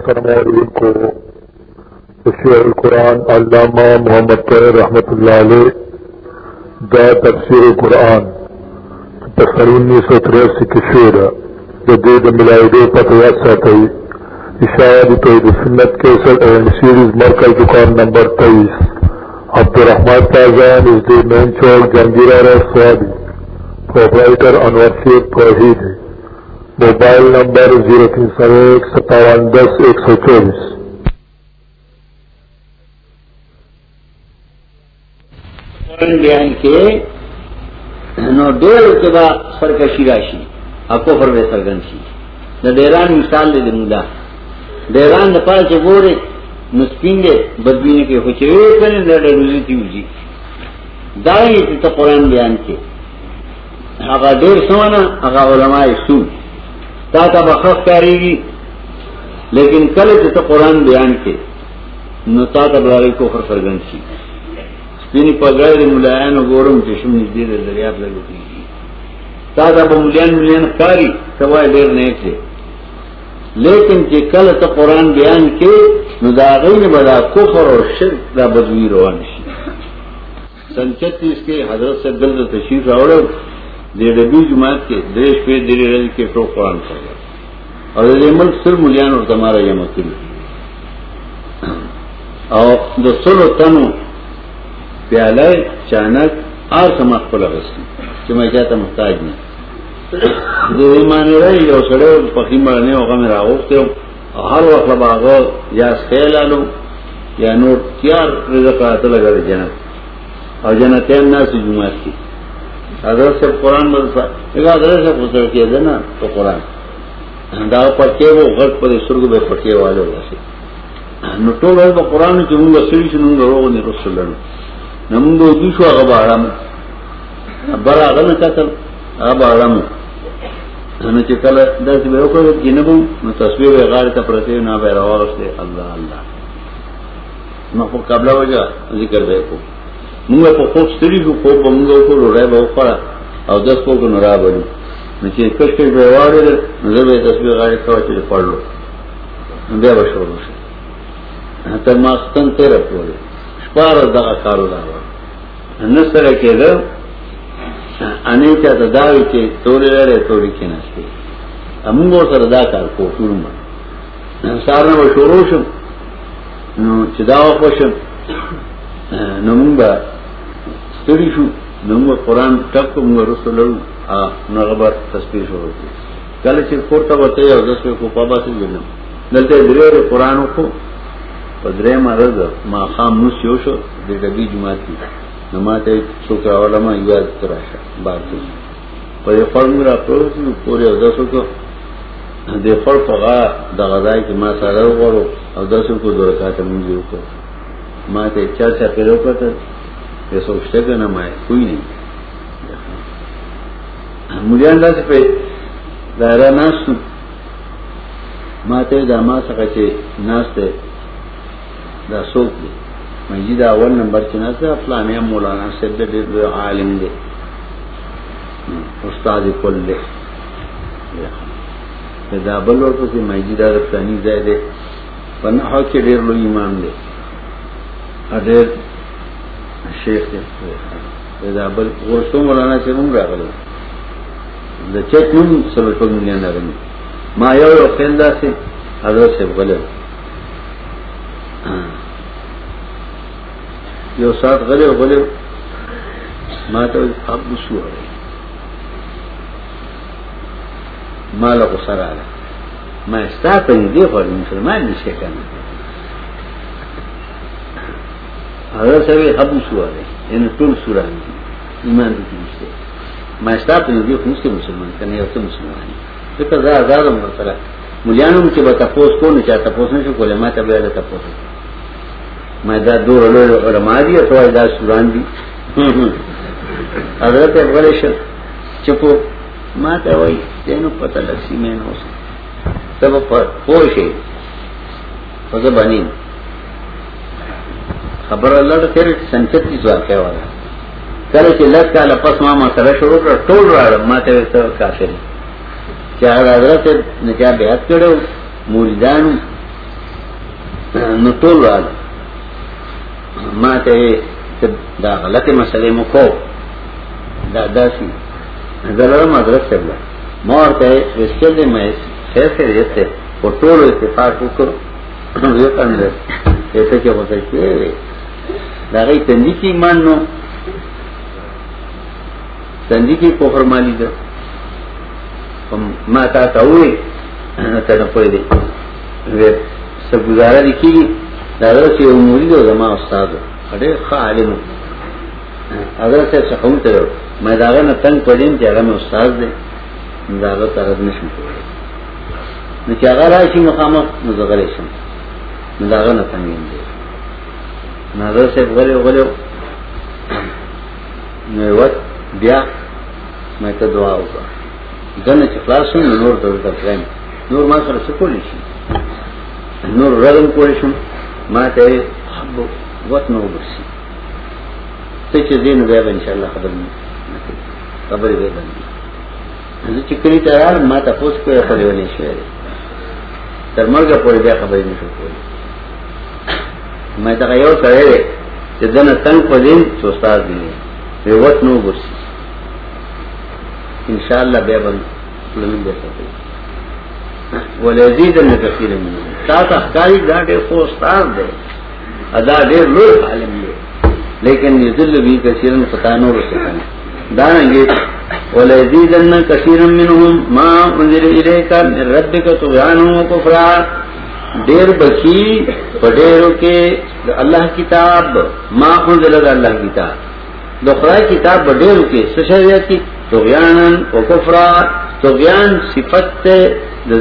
محترم عوردین کو شیخ القرآن علامہ محمد طیر رحمت اللہ علیہ، دا تفسیر قرآن تفسیر انیس سو تریاسی کی شعر جدید ملائی پتیات ساتھی اشاعت توحید سنت کیسر اینڈ سیریز مرکز دکان نمبر تیئیس۔ عبدالرحمان تازان از دی مین چوک جنگیرہ روڈ سوادی پروپرائٹر انور شیخ توحید موبائل نمبر زیرو تین سو ایک ستاون دس ایک سو چوبیس۔ بیان کے نو ډېر کې با سرکشي راشي اكو پر به سرګن شي د ډیران مثال دې مولا۔ ډیران د پاره چې ګوره مسکینګه بدبینه کې هو چې وې کنه د روزي تیوږي دا یې ته قرآن بیان کې هغه ډېر سونه هغه علماء سو تا تا بخف کاری گی لیکن کل تو قرآن بیان کے، نو تا تا بلاری کو خر فرگن سی سپینی پگڑ ملایان و گورم چشم نزدی در دریاب لگو کی تا تا با ملیان ملیان کاری سوائے دیر نہیں تھے لیکن چې کله ته قرآن بیان کې نو دا غین بدا کفر او شرک دا بدوی روان شي سن 36 کې حضرت سے دل تشریف راوړل ڈبی جماعت کے دیش پہ دلی رج کے ٹو قرآن کر اور یہ ملک سر ملیان اور تمہارا یہ مکل اور جو سلو تنو پیالہ چانک اور سماج کو لگتی کہ میں کہتا محتاج نہیں۔ جو ایمان رہی اور سڑے پکی مرنے ہوگا میرا ہوتے ہو۔ ہر وقت باغ یا خیل آلو، یا نوٹ کیا رزق آتا لگا رہے جنت۔ اور جنت نہ سی جماعت کی۔ حضرت سے قرآن مدرسہ حضرت سے گزر کیا تھا نا تو قرآن دا پٹے وہ غلط پر سرگ میں پٹے والے ویسے نٹو گئے تو قرآن چنوں گا سڑی چنوں گا روگ نہیں رس لڑوں نمنگ دوشو اگب آرام برا اگر نہ چاہتا اب آرام ہمیں چکل دس بے اوکر جنبوں نہ تصویر غار کا پرتے نہ بے روا رستے اللہ اللہ۔ نہ قبلہ وجہ ذکر بے کو۔ منگا پا خوب ستری شو خوب با منگا کو لڑای با اخورا او دس کو کو نرا بلی نچه کش کش بیواری در نظر بے تصویر غاری کوا چلی پڑ لو بیا با شروع شو تا ماستن تیر اپولی شپار دقا کارو داوا نسر که در انی چا تا داوی چه تولی لره تولی که نستی امونگو سر دا کار کو شروع ما سارنا با شروع شم. نو چه داوا خوشم نو مونږ ستړي شو. نو قرآن ټک موږ رسول الله نو غبر تسبیح شروع کړ کله چې کوړه وته او دسه کو پابا سي وینم دلته درې قرآن کو پدرې مرز ما خام نو شو شو. د دې جمعه کې نو ماته څوک علماء یاد تراشه بارته په یو فرم را پروت نو پورې او کو د فر پغا د غذای کې ما سره وګورو او دسه کو درکاته مونږ کو. ما ته چا چا پیرو کته یہ سوچتے کہ نہ میں کوئی نہیں ملیان دا سے پہ دائرہ ناس ما ته دا ما څنګه چې ناس ته دا سوق دی؟ مې دا اول نمبر کې ناس ته فلانه مولانا سید دې عالم دی. استاد کل دی. دا بل ورته چې مې دا فلاني ځای دی. په نه هغه کې ډېر لوی ایمان دی. ادھر شیخ دا بل ورستو مولانا چې موږ راغلو. د چک نوم سره ټول نه نه راغلی ما یو یو خندا سي حضرت سے غل یو سات غلې غلې ما ته اب شو ما له سره ما ستاسو دې خو مسلمان نشي کنه حضرت صاحب ابو سوا ہے یعنی ټول سورہ ایمان دې نشته ما ستاسو نه دي خو مسلمان کنه یو څه مسلمان دي ته دا آزاد مرتبه مليانو چې به تاسو کو نه چاته تاسو نه کوله ما ته به تاسو ما دا دور له علماء دي او دا سوران دي حضرت غلیش چپو ما ته وای دینو پته لسی مې نو سب په پوښي په ځبانی خبر الله ته تیر سنچت کی واقع والا کله چې لږ کاله پس ما ما سره شروع کړ، ټول راړ ما ته کافر. چې حضرت نه چا بیعت کړو مریدانو نو ټول رال ما ته دا غلطه مسلې مو کو دا داسي زلال مدرسه بلا مور ته رسل دې مې خیر خیر یته په ټول اتفاق وکړو. یو څنګه ته کې وځي چې دا غي تندې کې مانو تندې کې کوفر مالی ده. ما تا ته وې ته نه پوي دي. وې څه گزاره لیکي دا زما استاد ډېر ښه عالم اگر سے سخم ته مې داغه نه تنگ پدیم چې هغه استاد دی. داغه طرف نشم نو چې هغه راشي مخامخ، نو زغلی شم. نو داغه نه تنگ دی نظر سے غلو غلو نو وخت بیا مې ته دعا وکړه دنه چې نور ته درځم نور ما سره څه شي نور رغم کولی شم ما ته حب وقت نو برسي ته چې دین بیا ان شاء الله خبر نه خبرې به باندې زه چې کلی ته ما ته پوس کوی ونی شوې تر مرګه پورې بیا خبرې نشو کولی ما ته یو سره چې دنه تنگ په دین چې استاد دی وی وخت نو برسي ان شاء الله بیا باندې لمن به کوي ولزيد من كثير من تا ته ښکاری دا ډېر خو استاد دی ادا ډېر لوی عالم دی لیکن یذل بی کثیرن فتانو رسکن دانگی ولزیدن کثیرا منهم ما انزل الیک من ربک طغیانا و کفرا بکی پډیرو کې الله کتاب، ما انزل الله کتاب. د خدای کتاب پډیرو کې څه شریعت کی طغیانا و کفرا طغیان صفت د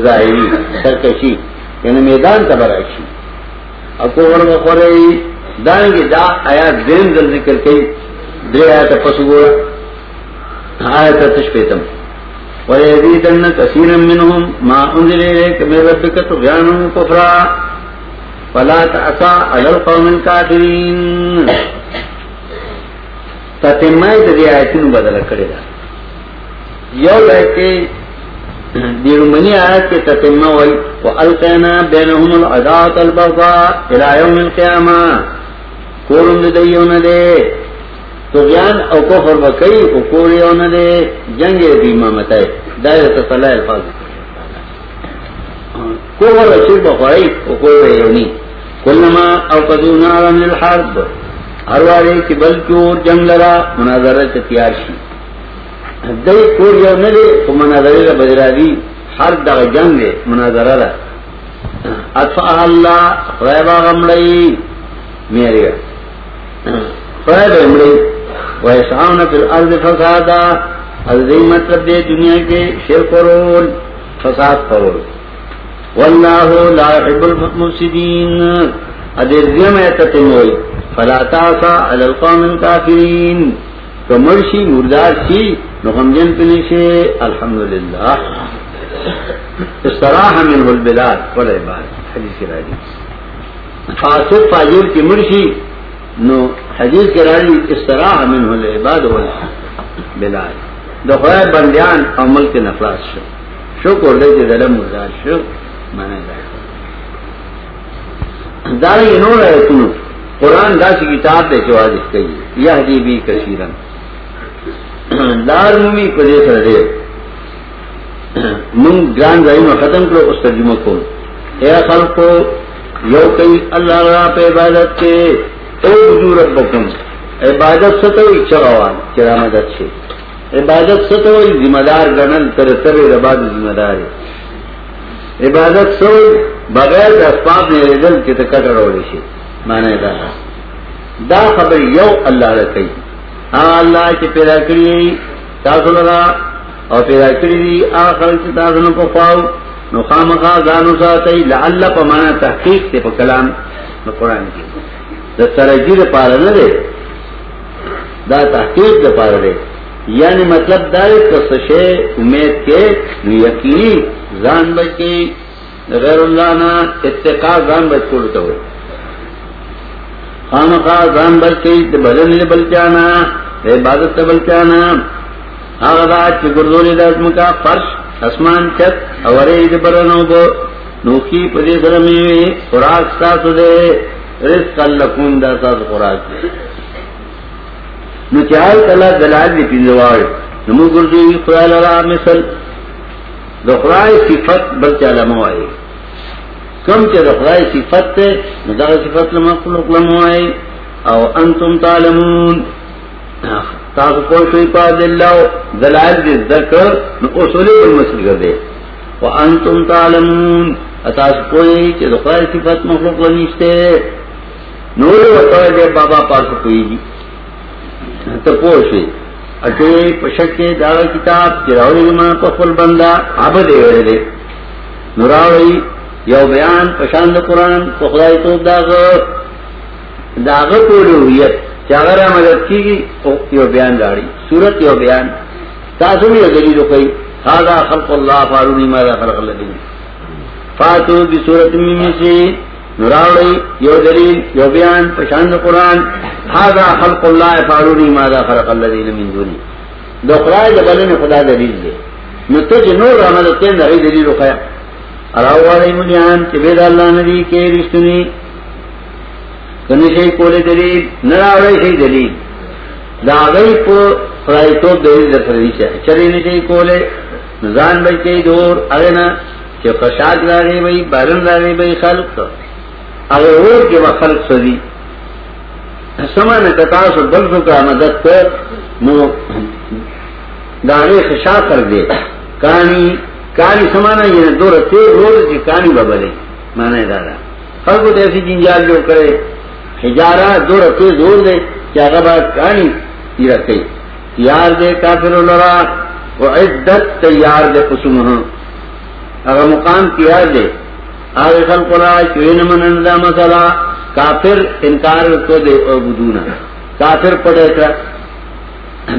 سرکشی. یعنی میدان تبراشی اكو ورغه خوري دانګي دا آیات دین دل ذکر کوي درې آیات پسو ګور آیات تشپیتم. ويزيدن كثيرا منهم ما انزل اليك من ربك طغيانا وكفرا فلا تعصى على القوم الكافرين تتمای دې آیتونو بدل کړی دا یو لکه دیرمنی آیت کے تتمہ وی وَأَلْقَيْنَا بَيْنَهُمُ الْعَدَاوَةَ الْبَغْضَاءَ إِلَى يَوْمِ الْقِيَامَةِ۔ کورم دے۔ طغیان او کفر بکئی او کوریون دے، جنگ دی امامت ہے دائرت صلاح الفاظ۔ کفر رسول بخوری او کور بیونی کلما اوقدو نارا من الحرب۔ ہر والے کی بلکور جنگ لرا، مناظرہ مناظرت تیار شی۔ دای کور یو نه دی په مناظره له بدرادي هر دغه جنگ دی مناظره ده اطفا الله خدای با غمړی میریه خدای به غمړی فی الارض فسادا از مطلب دی دنیا کې شرک ورول فساد کول والله لا يحب المفسدين۔ ا دې زمه ته فلا تاسا علی القوم الكافرین کمرشی مردار شی نو غمجن پنشی الحمدللہ۔ استراح منه البلاد والعباد حدیث راجی فاسد فاجر کی مرشی، نو حدیث کے راجی استراح منه العباد والبلاد دخواه بندیان او ملک نفلاس شو۔ شکر لیتی دلم مردار شو معنی دار دارنگی نور ایتونو قرآن دا سی کتاب دے چوازش کئی۔ یهدی بی کثیرن۔ لار مومی پدے سر دے۔ من گران رائنو ختم کرو، اس ترجمہ کو اے خلقو، یو کئی اللہ را پہ عبادت کے۔ او بجو ربکم، عبادت ستوئی چغوان چرا مدد چھے عبادت ستوئی ذمہ دار گنل تر تر رباد ذمہ دار عبادت سوئی بغیر اسباب نے رجل کی تکٹر ہوئی شے مانا دا دا خبر یو اللہ رکھئی ہاں اللہ چې پیدا کړی تاسو لرا او پیدا کړی دي اخر چې تاسو نو کو پاو نو خامخا ځانو ساتي لعل په معنا تحقیق ته په کلام نو قران کې د سرجی لپاره نه دی دا تحقیق لپاره دی یعنی مطلب دا دی امید کې نو یقیني ځان بچي غیر الله نه اتقا ځان بچول ته وي خامخا ځان بلکی د بدن له بلچانا د عبادت ته بلچانا هغه دا چې ګردولې د اسمکا فرش، اسمان چت او ری د برنو بو، نوکی پدے سر میں خوراک ساتھ دے. رزق لکم دا ساتھ خوراک دے نو چاہل کلا دلال دی پینزوار نمو گردی خدا لرا مثل. دخرائے صفت بل چالا موائے کم چا دخرائے صفت تے، نو دا صفت لمخلوق لموائے او انتم تعلمون. تاسو کوئی شوی پا دلو دلال دی ذکر نو اصولی بالمسل کردے وانتم تعلمون. اتاس کوئی چې د خدای صفات مخلوق ونیشته نور ورته دې بابا پاس کوي ته پوښي اته پښکه دا کتاب چې راوړي ما په خپل بندا عبد ویلې یو بیان پشان د قران په خدای ته داغه داغه ټول ویت چې هغه مدد یو بیان راړي صورت یو بیان۔ تاسو یې دلیل کوي هذا خلق الله فاروني ماذا خلق الذين فاتو بصورت ممسی نراوڑی یو دلیل، یو بیان، پشاند قرآن، هذا خلق الله فاروني ماذا خلق الذين من دوني. دو خدای د بلنه خدا دلیل دی. نو ته چې نور عمل ته نه دلیل وکیا اراو علی مليان چې بيد الله ندي کې رښتونی. کنه شي کوله دلیل، نه راوړی شي دلیل. دا غي په خدای ته دلیل درته چلی نه شي کوله نزان بچی دور اغنا چې خشاک راغی وای بارن راغی وای خلق هغه ور کې وا خلق سدي سمانه کتا سو کا مدد کړ، نو داغه خشاک کر دے کانی کانی سمانه یې دور ته روز چې کانی ببلې معنی دا ده. خلکو ته سي جنجال جوړ کړي حجارا دور ته زور دے چې هغه با کانی یې راکې یار دے کافر لرا. وعدت تیار دے قسمه اگر مقام کیا دے آگے خلق را چوین من دا مسئلہ، کافر انکار کو دے او بدونا۔ کافر پڑے کر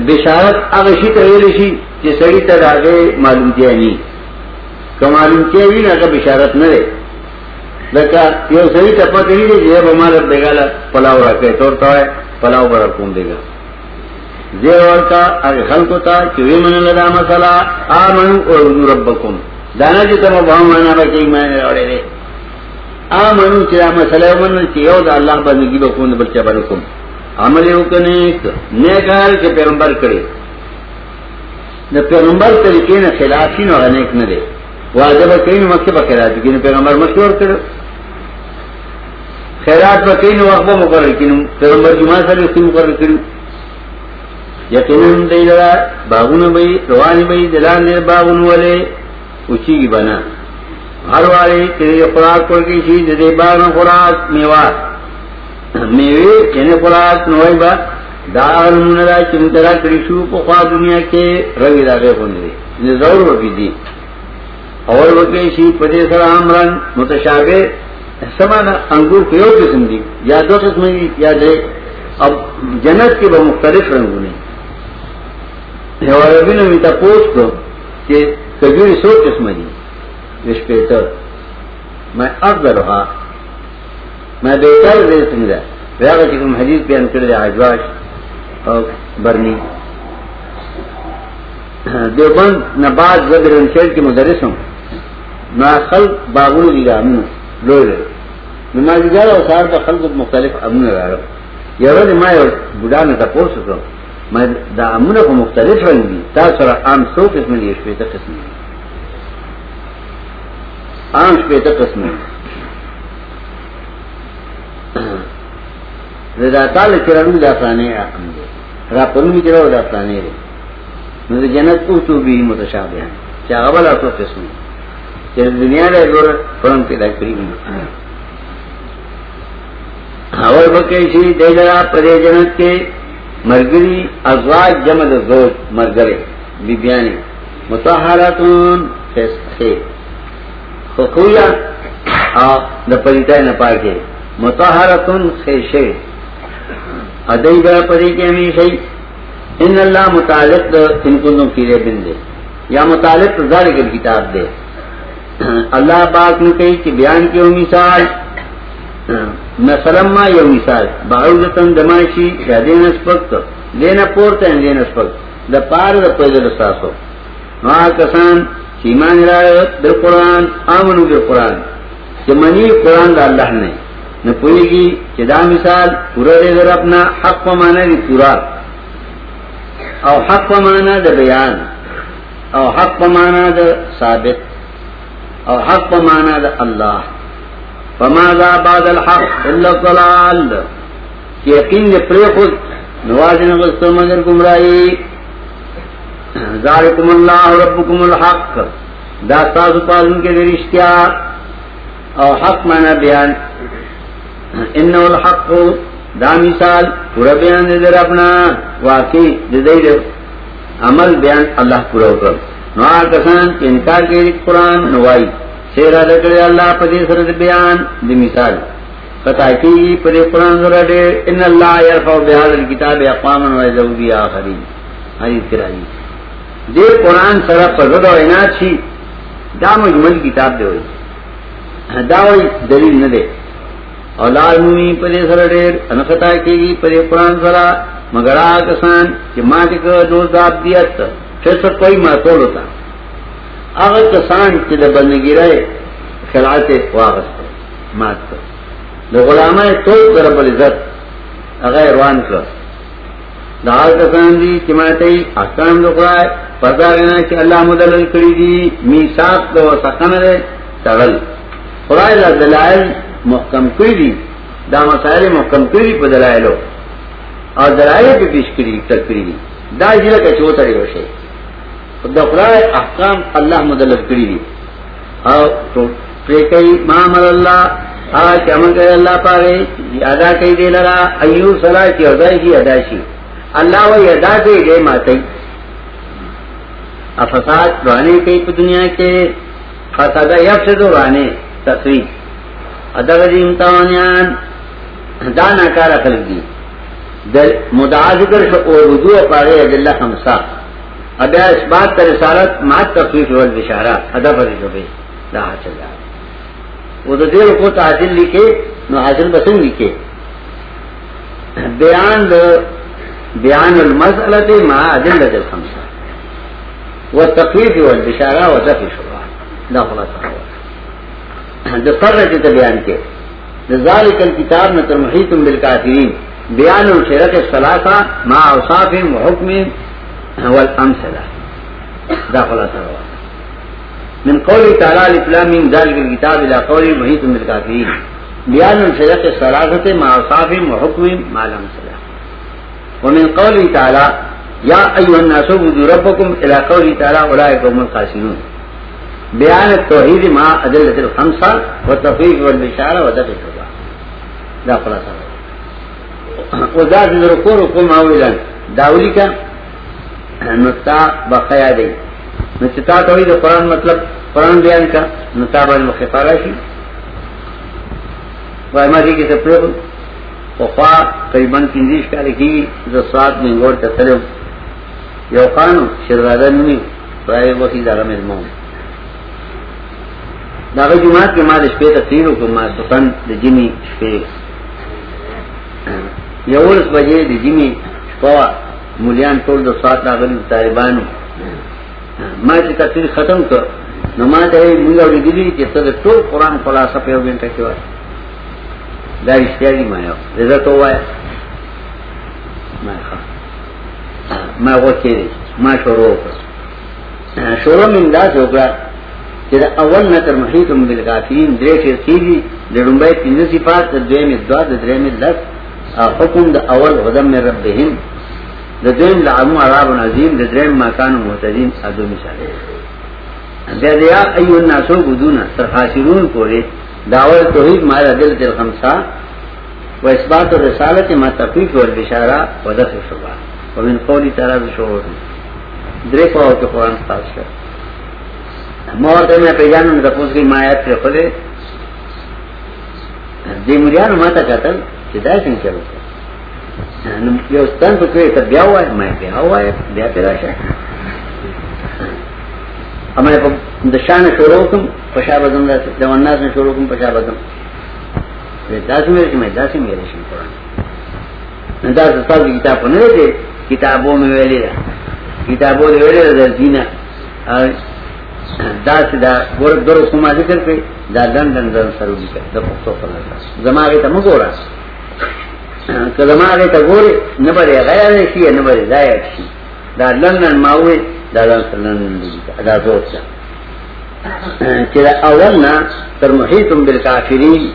بشارت اگر شی تغیلی چی سڑی تر آگے معلوم کیا نہیں۔ کہ معلوم کیا بھی نا بشارت نہ دے۔ لکا یو سڑی تپا کری دے جیب ہمارا دے گا پلاو رکھے توڑتا ہے، پلاو برا کون دے گا زیر ورکا اگر خلقو تا، چوی من لدا مسئلہ، آمنو اور ربکم۔ دانا چې تم په معنا به کې معنی راوړې دي امنو چې مسله ومن چې یو د الله باندې به کوم بل څه باندې کوم عمل یو کنه نه کار چې پیغمبر کړي د پیغمبر طریقې نه خلاف شي نو غنیک نه دي واجب کین مکه به خیرات کین پیغمبر مشور کړو خیرات به کین وخت به مقرر کین پیغمبر جمعه سره استعمال مقرر کړو یقینا دیلرا باغونه به رواني به دلان دې باغونه ولې اچھی کی بنا ہر والے تیرے خوراک پر کی سی دے باغ میں خوراک میوا میوے چنے خوراک نوئی با. داغ نمونہ چمترا کریشو پو خواہ دنیا کے روی داغے خوندے نے ضرور وکی دی. اور وکی سی پدے سر آمران متشابہ. سمانا انگور کو یو قسم دی. یا دو قسم دی یا دے. اب جنت کے با مختلف رنگوں نے. اور ابھی نے میتا پوچھ کو کہ کجوری سو قسم دی۔ رشپیتر میں ارد رہا۔ میں بہتر دے سمجھا ریاض چکم حدیث بیان کر دے آجواش اور برنی۔ دیوبند نباز زبر انشیر کی مدرس ہوں۔ میں خلق باغون دی امن لوئی رہے نماز گار اور سار کا خلق مختلف امن رہا رہا یہ روز میں بڑھا نے تپو سکتا ہوں میں دا امن کو مختلف رنگ دی تا سر عام سو قسم دی شپیتا قسم دی عام شپیتا قسم رضا تعالی چرانو دا فلانے اقم دی را پرمی چراو دا فلانے دی نو جنت کو تو بھی متشابہ ہیں چاہ غبل آتو قسم دی دنیا دا دور فرم پیدا کری گئی اور بکیشی دیدرا پدے جنت کے مرگری ازواج جمع زوج مرگرے۔ بیبیانی۔ متحراتون خیستے خخویا دا پریتای نپاکے متحراتون خیشے ادائی برا پری کے ہمیشہی ان اللہ متعلق دا ان کنوں کیرے بن دے یا متعلق ذالک کتاب دے اللہ پاک نے کہی کہ بیان کیوں مثال. نسلما یو مثال. باعوذتن دمائشی یا دین اسپکت لینا پورتا ہے دین اسپکت دا پار دا پیدل ساسو. نوآ کسان چیمان رایت قرآن، آمنو در قرآن. کہ منی قرآن دا اللہ نے. نہ پوئے گی چدا مثال پورا دے در اپنا حق پمانا دی پورا. او حق پمانا دا بیان. او حق پمانا دا ثابت. او حق پمانا دا اللہ. فماذا بعد الحق الا الضلال؟ کہ یقین دے پرے خود نوازن غصر مگر گمرائی ذالکم اللہ ربکم الحق. دا تاسو پالن کے دے رشتیا او حق مانا بیان. انہو الحق دا مثال. پورا بیان دے در اپنا. واقعی دے دے عمل بیان اللہ پورا اکرم نو آکسان انکار کے قرآن نوائی سیرہ لکڑے اللہ پدی سرد بیان دی مثال. قطع کی پدی قرآن ذرا دے، ان اللہ یرفع بحال الكتاب اقواما و یزو بی آخرین. حدیث کرائی. دے قرآن سرہ پر رد و عناد چھی، دا مجمل کتاب دے ہوئی۔ داوی دلیل نه دی او لال مومی پدې سره ډېر انختا کېږي پدې قرآن سره مگر هغه کسان چې ما دې کو دوز داب دیت چې څه کوئی ما ټول وتا هغه کسان چې د بندګیره خلعت واغست مات د غلامه ټول در بل عزت هغه روان کړ دا کسان دی دي چې ماته احکام وکړای پردارنه چې الله مدلل کړی دي میثاق د وسقنه تړل خدای دا دلائل محکم کړی دي دا مسائل محکم کړی په دلایلو او دلایل په پیش کړی تکړی دي دا ځله کې چوتړي وشي د خدای احکام الله مدلل کړی دي او تو پرې کوي ما مر الله ا چمن کوي الله پاره ادا کوي دی لرا، ایو صلا کی ادا کی، ادا شي الله و ادا کوي دې ماته افساد روانه کوي په دنیا کې فساد یفسد روانه تقریب۔ ادغه دې امتحانيان دا ناکاره خلک دي د مدعا ذکر شو او وضو پاره ادله خمسه ادا اثبات تر رسالت ما تخفیف ول بشارہ ادا پر جو دا حاصل ده وہ د دې کو تعدیل لیکي نو حاصل بسنګ لیکي بیان د بیان المسألة مع ادله الخمسه والتخفيف والبشارة وتفي شروع. دا خلاصه د فرج ته بیان کې د ذالک الكتاب نتر محیط بالکافرین بیان الشرک الثلاثه مع اوصاف وحكم والامثله دا خلاصه من قول تعالی الاسلام من ذالک الكتاب الى قول محیط بالکافرین بیان الشرک الثلاثه مع اوصاف وحكم مع الامثله ومن قول تعالی یا ایها الناس اعبدوا ربکم الى قول تعالی اولئک هم الخاسرون. بیان توحید ما ادلت الخمسہ و تفیق والبشارہ و دفع شبہ دا خلاصہ و دا سے رکو داولی کا نتا بخیا دی نتا توحید قرآن مطلب قرآن بیان کا نتا بان مخفارا شی وائما دی کسی پریب وخوا قریباً پنزیش کا لکی زسوات میں گوڑ تطلب یو قانو شرزادہ نمی رائے وحید آغم ازمون داغه جمعات کې ما د شپې تقریر وکړ ما سکن د جمی شپې. یو ورځ بجې جمی شپه مولیان ټول د سات راغلي طالبانو. ما چې تقریر ختم کړ، نو ما ته موږ ورګلی چې څه د ټول قران خلاصه په یو غنټه کې وای دا ما ما ما شروع شروع من دا اول نتر محیطم بالغافلین درې شي کیږي، د لومبای پنځه صفات دویم لس. حکم د اول غدم من ربهم. د دویم لعمو عذاب عظیم، د مکان معتدین ادو مثال بیا دیا ایو الناس بدونا تر خاسرون پورې داول توحید ما دل تل خمسا و اثبات الرسالت ما تفیف والبشارہ و دفع شبہ. ومن قولی تعالی بشعور درې په او قرآن خاص کړ مور ته مې پیژانو د پوس مایات ته خله دې مریانو ماته کتل چې دا څنګه چلو نو یو ستان په کې ته بیا وای مې بیا وای بیا ته راشه امه په د شان شروع کوم په شابه دم د وناس نه شروع کوم په شابه دم دا څنګه چې مې دا څنګه راشم قرآن نو دا تاسو کتاب نه دی کتابونو ویلې کتابونو ویلې د دینه دا سدا ګور درو ذکر کړي دا لندن دن سرودي کړي د پښتو په لاره زماغه ته مګورا که زماغه ته ګوري نه غیر شي نه بری ځای دا لندن ماوي دا لندن دا زوت اول نه تر محیطم بالکافرین جی.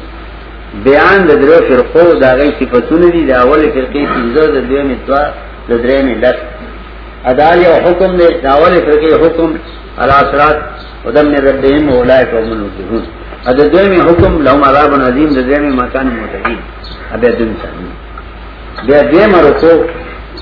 بیان د درو فرقو دا غي صفاتونه دي دا اول فرقې پنځه د دوی متوا د درې نه لږ ادال یو حکم دی، دا اول فرقې حکم الاثرات ودم ربهم اولئک هم المفلحون. ا د دوی حکم، لهم عذاب عظیم د دوی مکان متقین. ابه دین ثاني بیا دې مرکو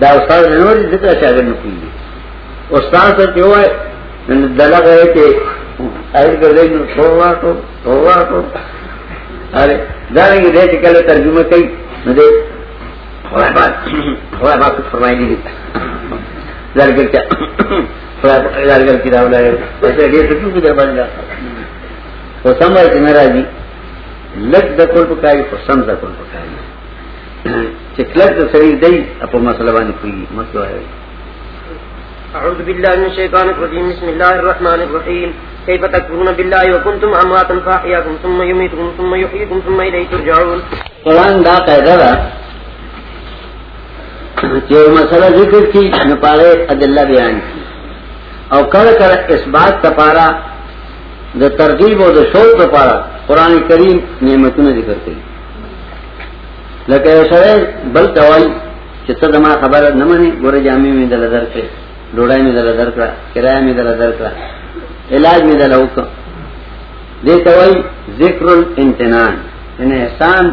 قرآن دا استاد نور ذکر شاګرد نه کوي استاد ته وای دلغه کې ایر ګرځي نو ټووا ټو اره دا رنګ دې چې کله ترجمه کوي. نو دې خدای پاک خدای پاک فرمایي دي. زرګر چا خدای زرګر کی راولای څه دې څه څه در باندې او سمای چې ناراضي لک د کول پکای او د سړي دی په مسله باندې کوي مسله أعوذ بالله من الشيطان الرجيم بسم الله الرحمن الرحيم كيف تكفرون بالله وكنتم أمواتا فأحياكم ثم يميتكم ثم يحييكم ثم إليه ترجعون۔ قرآن دا قیده دا چې مسله ذکر کی نه پاره ادله بیان کی۔ او کله کله اثبات تپارا د ترغیب او د شوق لپاره قران کریم نعمتونه ذکر کوي لکه سره بل توای چې ته دما خبره نه مني ګوره جامع می دل درکې ډوډۍ می دل درکړه، کرایه می دل درکړه، علاج می دل وک دې توای ذکر الامتنان ان یعنی احسان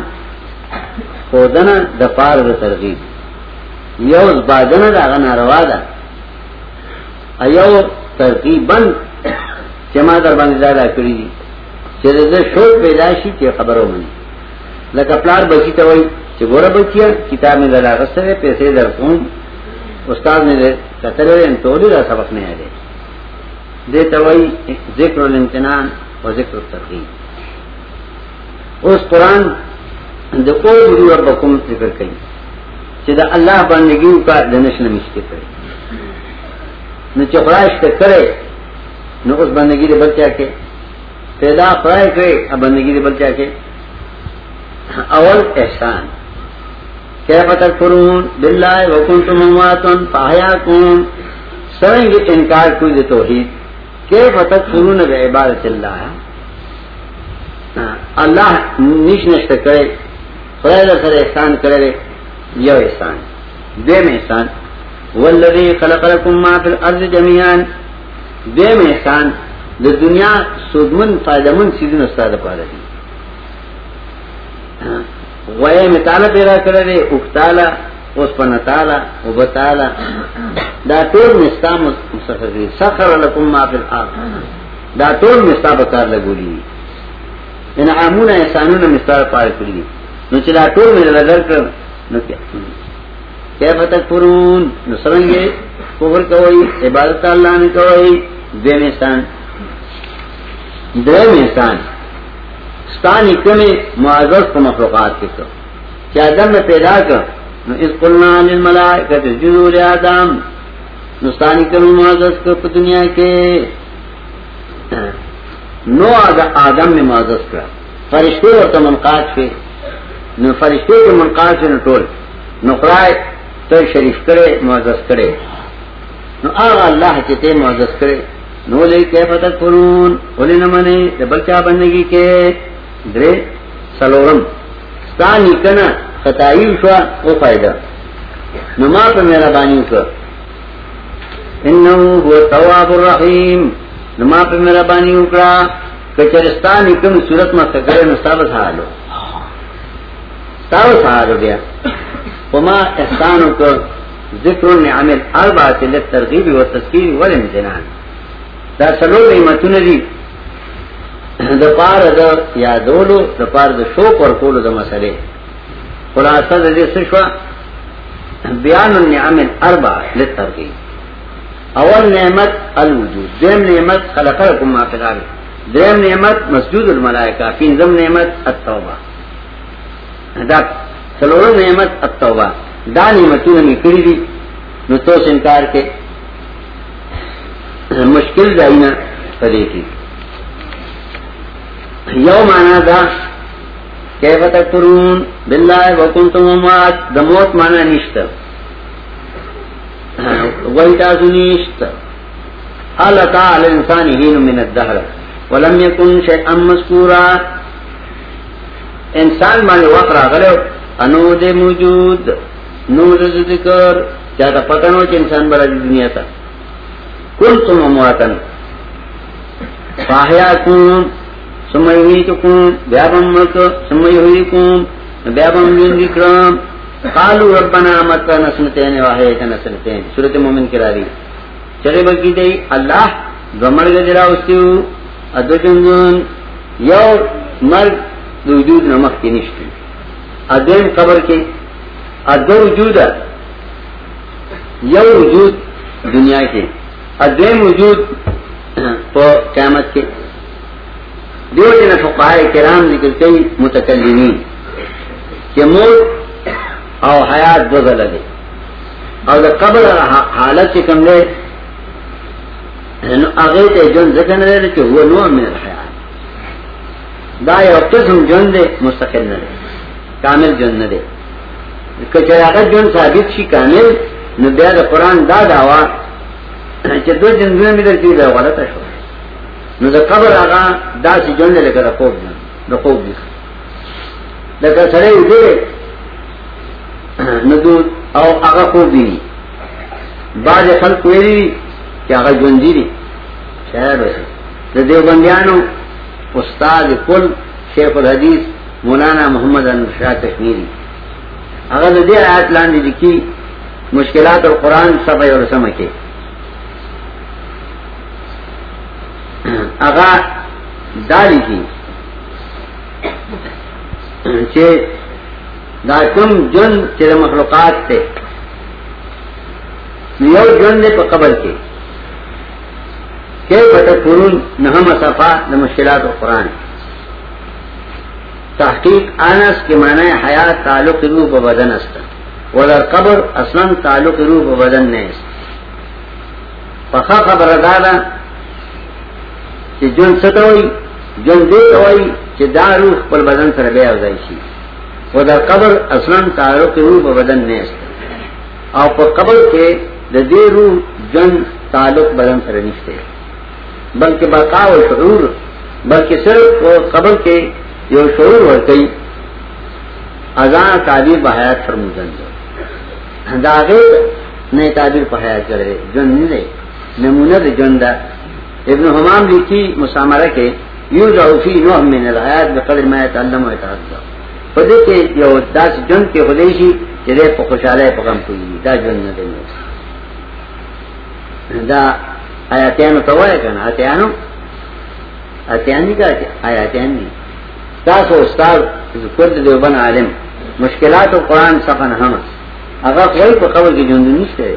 خودنه د پاره د ترغیب. یو زبادنه دا غنا روا ده. ایو ترغیبا چې ما در باندې زړه کړی دي، چې د شوق پیدا شي چې خبرو مني لکه پلار بچی ته وای چې ګوره بچیا کتاب مې دراغه سره پیسې درکوم استاد نے کتلے ان ټولي را سبق نه یادې دې ته وای ذکر الامتنان او ذکر الترغیب۔ اوس قران د او دی ربکم ذکر کوي چې دا الله باندې کا د نشنه مشته نو چې خدای شته کړي نو اوس بندگی دې بچا کې پیدا خدای کړي ا بندگی دې بچا کې اول احسان۔ کیف تکفرون بالله وکنتم امواتن فاحیاکم سرنگ انکار کوئی دے توحید. کیف تکفرون بعبادت اللہ اللہ نیش نشت کرے، خدای در سر احسان کرے، یو احسان دیم احسان. والذی خلق لکم ما فی الارض جميعا دیم احسان، د دنیا سودمن، فائدمن سیدن استاد پاره دي وای متاله پیدا کړل اوختاله اوس پنتاله وبتاله دا ټول مستام مسخر دي سخر لكم ما فی الارض. دا ټول مستا به کار لګولي ان امونه احسانونه مستا پاره کړی نو چې دا ټول مې لږ نو کیا؟ کیف تکفرون؟ نو څنګه کفر کوي عبادت الله نه کوي دیم انسان دیم انسان ستانی کمی معزز په مخلوقات کې کړ چې آدم نه پیدا کړ نو اس قلنا للملائکه اسجدوا لآدم. نو ستانی کمی معزز کړ په دنیا کې نو آدم نے معزز کړ فرشتو ورته منقاد شي نو فرشتو ته منقاد شي نو ټول نو خدای ته شریف کړي معزز کړي نو هغه الله چې معزز کړي نو لې کیف تکفرون. ولنه منی د بلچا بندگی کې درې سلورم ستانی کنا خدای شو او فائدہ نو ما په مهرباني وکړه. انه هو التواب الرحیم. نو ما په مهرباني وکړه کچرستان کوم صورت ما څنګه نو تاسو حالو تاسو حالو بیا. وما احسان کو ذکر نعمل النعم الاربعه للترغيب والتذكير والامتنان. دا سلو نعمتونه دي. د پار د یادولو، د پار د شوق ور کولو د مسلې خلاصه د دې بیان النعم الاربع للترغیب. اول نعمت الوجود دیم نعمت خلقکم ما فی الارض دیم نعمت مسجود الملائکہ پنځم نعمت التوبه. دا سلوړو نعمت التوبه. دا نعمتونه می کړی دي، نو تاسو انکار کې مشکل ځایونه پدې کې. یو معنا دا کیف تکفرون بالله وکنتم اموات د موت معنا نشته وای تاسو نشته الله تعالی انسان هین من الدهر ولم يكن شيئا مذكورا انسان باندې وخت راغله انو دې موجود نو دې ذکر چاته پته نو چې انسان بل دنیا ته کنتم امواتن فاحیاکم ثم یمیتکم بیا بمک ثم یحییکم بیا قالوا ربنا واحدة مومن کی راری چرے بکی دی اللہ دمر گجرا ادو جنگون یو مرگ دو وجود نمک کی نشتی ادویم قبر کی ادو وجود یو وجود دنیا کے ادویم وجود قیامت کے دیو جن فقائے کرام ذکر کئی متکلمین کہ موت او حیات دو ځله دي او د قبر حالت چې کوم دی نو هغه ته جون ځکه نه لري چې نوع من الحیات۔ دا یو قسم جون دی مستقل نه دی کامل جون نه دی کچې هغه جون ثابت شي کامل، نو بیا د قران دا داوا چې دو جن جنونه مې درته دا غلطه شو۔ نو د قبر هغه دا سی چې جون لري کړه کوو د کوو دي لکه سره یې ندو او هغه خو بینی بعض خلق ویلی چې هغه ژوندۍ دي شاعر وایي د دیوبندیانو استاد کل شیخ الحدیث مولانا محمد انور شاه کشمیری. هغه د دې آیات لاندې مشکلات القرآن صفحه او سمه کې. هغه دالی کی۔ چې دا کم جن چې مخلوقات ته یو جن دې په قبر کې کې پټ قرون نهم صفا د مشکلات القرآن تحقیق انس کے معنی حیات تعلق روح و بدن است۔ ولر قبر اصلا تعلق روح و بدن نه است فخا خبر دادا چې جن ستوي جن دې وای چې دا روح پر بدن سره بیا وځي شي و در قبر اصلا تعلق روح و بدن نیست. او په قبر کې د دې روح جن تعلق بدن سره نشته بلکې بقا او شعور بلکې صرف په قبر کې یو شعور ورته اذان تعبیر په حیات فرمودن دا هغه نه تعبیر په حیات کړي جن نه نمونه د جن دا ابن حمام لیکي مسامره کې یو ذو فی نوع من الحیات بقدر ما يتعلم ويتعذب پدې کې یو داس جن کې خدای شي چې په خوشاله په غم کوي دا جن نه دی دا آیاتانو ته وایي کنه آیاتانو آیاتان دي کا آیاتان دي تاسو استاد ذکر دې وبن عالم. مشکلات او قران صفن هم هغه کوئی په قبر کې ژوند نشته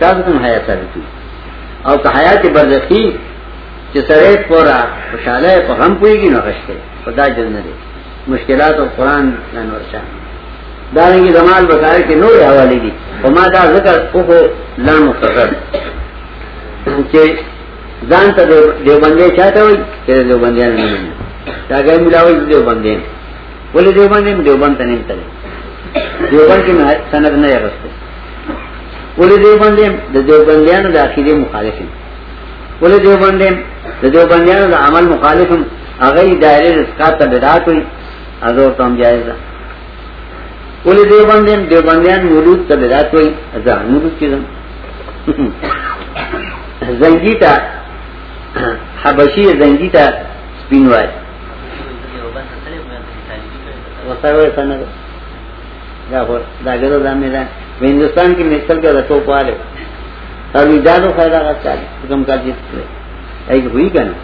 تاسو کوم حیات ساتي او که حیات برزخی چې سره پورا خوشاله په غم کوي نه غشته. خدای جن نه مشکلات اور قرآن انور شاہ داریں گی زمال بتائے کہ نور حوالے کی وما دا ذکر او لام مختصر کہ ځان ته دیوبندې چاته وي چې دیوبندیان نه مني دا ګای ملاوي دیوبندین ولې دیوبندین دیوبند ته نه تل دیوبند کې سند نه یغسته ولې دیوبندین د دیوبندیانو د عقیده مخالفین؟ ولې دیوبندین د دیوبندیانو د عمل مخالفم هغه دایره اسقاط ته بدعت وي ازور تم جائز ده. ولې دیوبندین دیوبندیان مولود ته بدعت وي ځان مولود ته حبشي زنګی ته سپین وای. وسره څنګه دا هو دا نه ده هندستان کې مثال کې راټو پاله ابھی جادو فائدہ کرتا ہے کم کا جیت کرے ایک ہوئی کا نا؟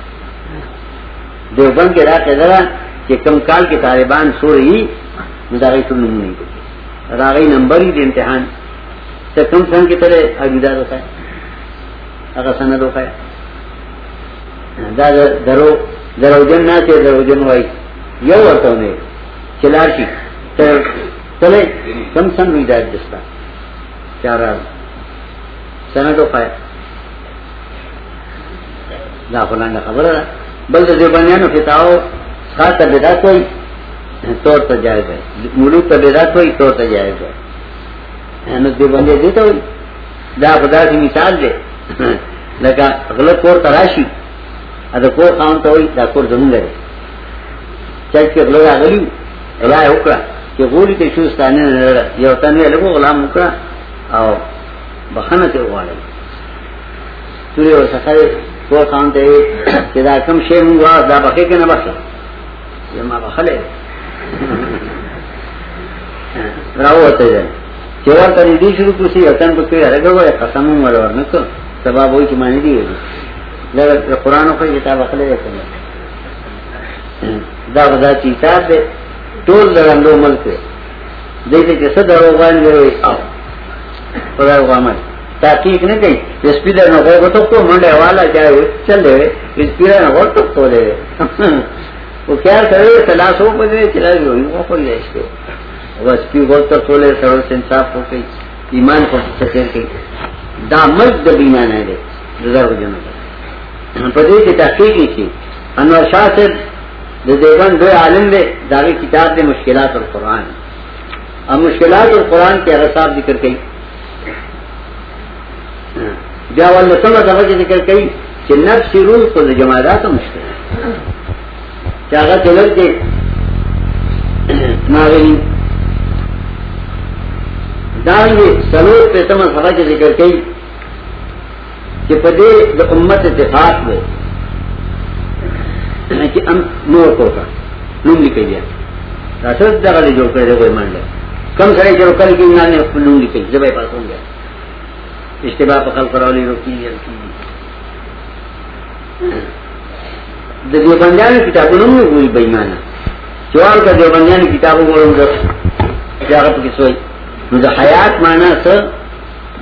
دیوبند کے رات ذرا کہ کم کال کے طالبان سو رہی مداغی تو نہیں کرتی راغی نمبر ہی امتحان۔ تو کم سن کی طرح ابھی داد ہوتا ہے اگر سند ہوتا ہے درو دروجن نہ چاہے دروجن وائی۔ یو ورتا انہیں چلار کی چلے کم سن ہوئی داد دستا چار سند ہو پائے دا فلان خبر ہے۔ بل جو بنیانو کتاو خواہ تبیدات کوئی طور تا جائز ہے۔ ملوک تبیدات کوئی طور تا جائز ہے۔ نو جو بندے دیتا ہوئی دا خدا سی مثال دے۔ لکا غلط کور تراشی ادا کور خان تا ہوئی دا کور زمون گرے چاچ کے غلط آگلیو الہ اکرا کہ غولی تے شوستانی نرڑا یو تنوی لگو غلام اکرا او بخانت اغوالي توری و سخر کو خان ته چې دا کم شی موږ دا بخې کنه بخې یما بخله راوته ده. چې ورته دې شروع کوسی اتن په کې هرګو قسم مو ورور نه کو سبب وای چې معنی دی دا قرآن خو کتاب بخله ده دا غدا چې کتاب ده ټول درندو ملک دې ته چې څه درو باندې او خدای وغامل تحقیق نہیں کہیں اسپیڈر نہ ہو تو کو منڈے والا چاہے چل رہے اسپیڈر نہ ہو تو تو لے وہ کیا کرے تلاش ہو پڑے چلا گئی وہ پڑ گیا اس کو بس کی ہو تو تو لے سڑ سے انصاف ہو گئی ایمان کو سکے گئی دامل جب ایمان ہے دے ریزرو جنوں پدے کی تحقیق کی تھی انور شاہ سے دیوبند دو عالم دے داغی کتاب دے مشکلات اور قرآن اب مشکلات اور قرآن کے رساب ذکر کئی بیا ول سم دغه ذکر کوي چې نفس روح کو جماعات مشکل چې هغه دلر کې ماغلی دانګي سلو په تم هغه ذکر کوي چې په دې د امت اتفاق وي چې ام نور کوتا نوم لیکي بیا تاسو دغه جوړ کړی دی منډه کم سره چې کله کې نه نه نوم لیکي زبې پاسون دی اشتباہ پکل کراولی روکی دیوبندیان کتابوں میں ہوئی بےمانا چوال کا دیوبندیان کتابوں میں جاگت کی سوئی مجھے حیات مانا سر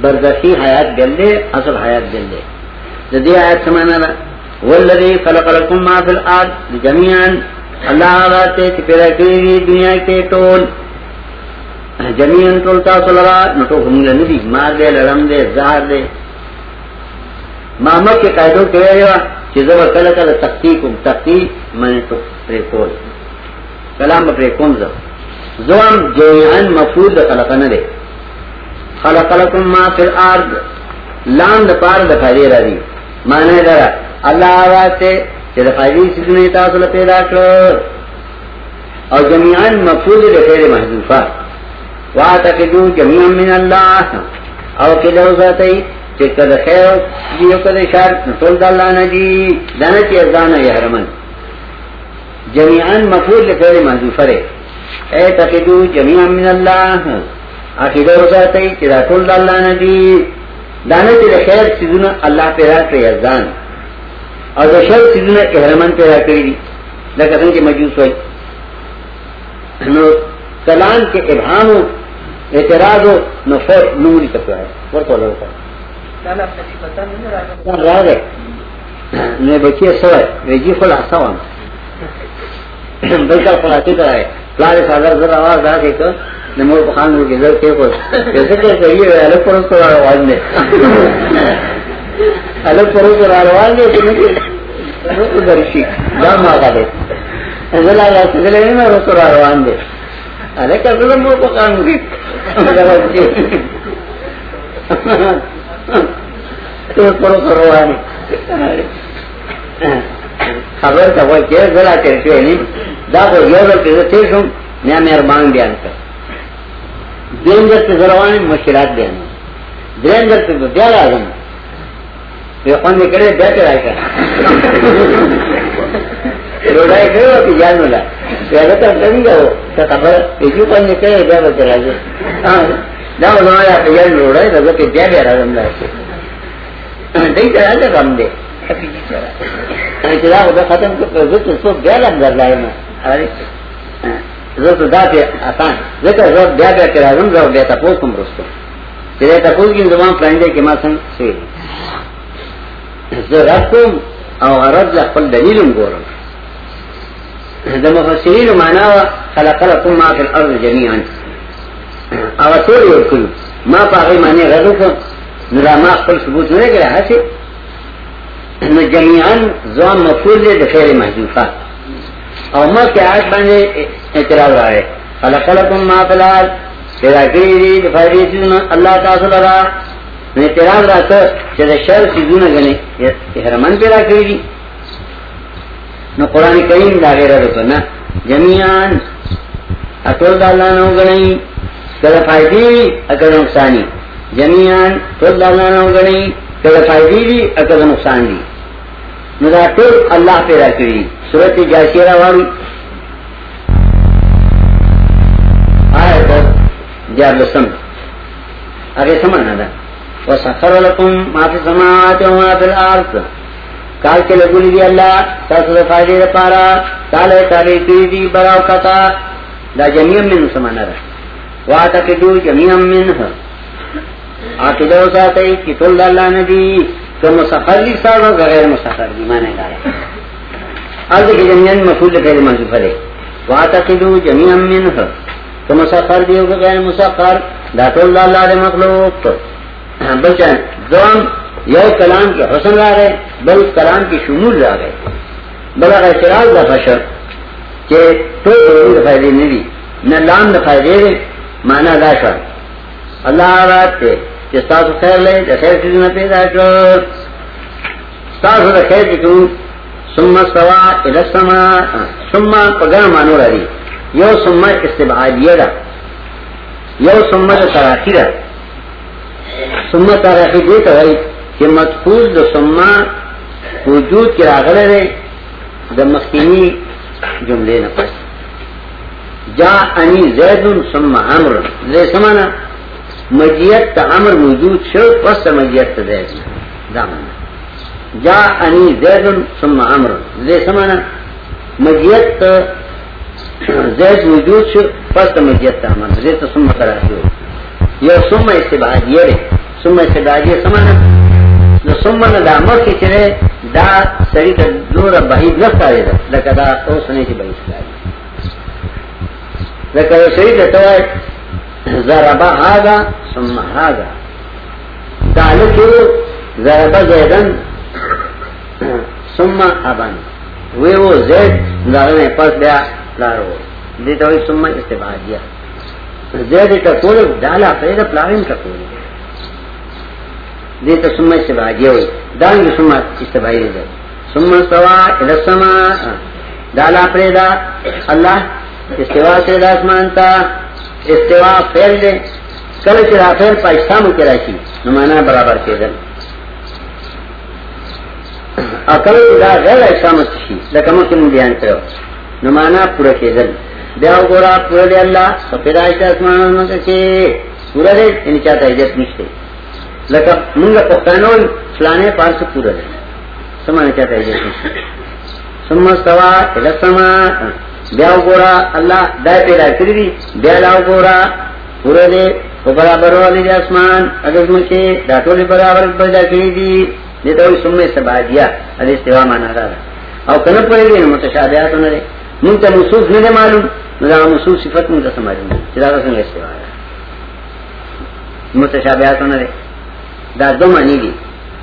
بردخی حیات گل دے، اصل حیات گل دے۔ جدی آیت سمانا لا والذی خلق لکم ما فی الارض جميعا اللہ آغاتے پیدا کری دنیا کے ٹول۔ جميعا ټولتا سلرا نټو هم ندي مار دې لړم دې زهر دې مامه کې قاعده کوي چې زه کله کله تختی کوم تختی منه ته پرې کول کلام پرې کوم زه زوام جميعا مفعول خلقنه دې خلق لكم ما في الارض لام د پار د فائدې راځي معنی دا الله واسطه چې د فائدې سيزونه تاسو پیدا کړ او جميعا مفعول د غیر محذوفه واتقدو جميعا من الله او کدو ذاتی چې کله خیر دیو کله شر ټول د الله نه دي دنه چې ځان یې حرمن. جميعا مفعول لفعل محذوف لري اے تقدو جميعا من الله اکدو ذاتی چې ټول د الله نه دي دنه چې خیر سيزونه الله پیدا کړی ځان او د شر سيزونه احرمن پیدا کړی دي لکه څنګه مجوس وای نو کلام کے ابہام اعتراض ہو نفر نوری تک ہے۔ ورطا لڑتا راہ ہے میں بچی سوائے ویجی خلا سوان بلکہ خلاصی کرائے پلار ساگر ذرا آواز آ کے نمور پخان کے ذر کے کو جیسے کہ کہیے الگ پروس کو آواز دے الگ پروس کو آواز دے تو درشی جام آگا دے۔ ذرا میں کو آواز دے۔ ارے کر دو مو پکان گی پرو کروانی خبر تا وای چې زلا تیر شوې ني دا خو یو ځل کې تیر شوم میا مهربان بیان کړ دین درته زروانی مشکلات بیان دین درته بیا راځم یو باندې کړه بیا ته راځه روډای کړو چې ځان ولا هغه بیا دا دا غم دے ختم کر زت سو بیا لائے دا آسان ذکر بیا بیا کرا رم بیا کم رستو چلے کی کے ما سنگ سوئی رب گورم دا مفسرین مانا خلق لکم ما فی الارض جميعا او طول ورکل ما پا غی معنی غدو کم نرا ما خپل ثبوت نہ کرا ہسے نو جميعا زوان مفعول دے دخیر محذوفات او ما کے آیت باندې اعتراض راځي خلق لكم ما فی الارض. پیدا کړی دی د فائدې سونه الله تعالی لرا نو اعتراض راته چې د شر سيزونه غني یعنی احرمان پیدا کړی دي. نو قران کریم دا غیر ورته نه جميعا اټول د الله نو غني کله فائدې اګر نقصانی جميعا ټول د الله نو غني کله فائدې دي اګر نقصان دي نو دا ټول الله پیدا کړی سورۃ جاسیہ راوړي آیت جار لسم. هغه سمانه ده وسخر لكم ما في السماوات وما في الارض کال کے لگولی دی اللہ تاسو دا فائدے دا پارا، تالے تالے کری دی براو کتا۔ دا جمعیم من سمانا را دا واتقدو جمعیم من عقیدہ ساتی کی طول اللہ ندی، تو مسخر لی سارو غیر مسخر دی، مانے گایا ارد کی جمعین مفول فیل منصوفہ دے واتقدو جمعیم من تو مسخر دیو غیر مسخر، دا طول اللہ دے مخلوق۔ بچن دوام یو کلام کے حسن را گئے بل کلام کی شمول را گئے بلا اعتراض دا فشر کہ تو دفاع دے نہیں نہ لام دفاع دے دے مانا دا شر۔ اللہ رات تے کہ ستاسو خیر لے دا خیر چیزنا پیدا کر۔ ستاسو دا خیر چکو سمم سوا الاسما سمم پگنا مانو را دی۔ یو سمم استبعادیه دا یو سمم تراخی دا سمم تراخی دیتا ہے کہ مدخول د سما وجود کی راغلے رے د مخکینی جملے نہ پس جا انی زید ثم عمر زے سمانا مجیت تا عمر موجود شو، پس مجیت تا زید دا مانا جا انی زید ثم عمر زے سمانا مجیت تا زید موجود شو، پس مجیت تا عمر زید تا ثم کرا شو یو ثم استبعادیه رے ثم استبعادیه سمانا نو سمن دا مخی چرے دا سری تا دور بحید نفتاری دا لکه دا اوسنے چی بحید کاری لکه دا سری تا توای ضربا هاگا سم هاگا دا لکو زیدن سم ابن. وی وہ زید. داغنے پس بیا لارو دیتا ہوئی سم استبادیہ زید تا کولو دالا پرید پلارین تا کولو دیتا سمت استباجی ہوئی۔ دانگی سمت استباجی دے سمت سوا الاسما دالا پریدا اللہ استوا سے دا اسمان تا۔ استوا فیل دے۔ کل چرا فیل پا اسلامو کی راشی۔ نمانا برابر کے دل۔ اکل دا غیر اسلامت شی۔ لکمو کنو بیان کرو۔ نمانا پورا کے دل۔ بیا گورا پورا دے اللہ۔ پیدایش اسمان کے پورا دے۔ ان چاہتا عزت نشتے۔ لکه موږ پښتانه فلانه پارس پورا ده سمانه چاته یې ثم استوى الى السماء۔ بیا وګورا الله دا پیدا کړی دی۔ بیا لا وګورا پورا دې په برابر ولې د اسمان اگر مکه دا ټول برابر پیدا کړی دي دې ته ثم سبادیا ا دې استوا معنا ده او کنه پرې دې متشابهات نه مونږ ته نصوص نه معلوم۔ دا نصوص صفات مونږ ته سمجھو چې دا څنګه استوا متشابهات نه دا دو معنی دي.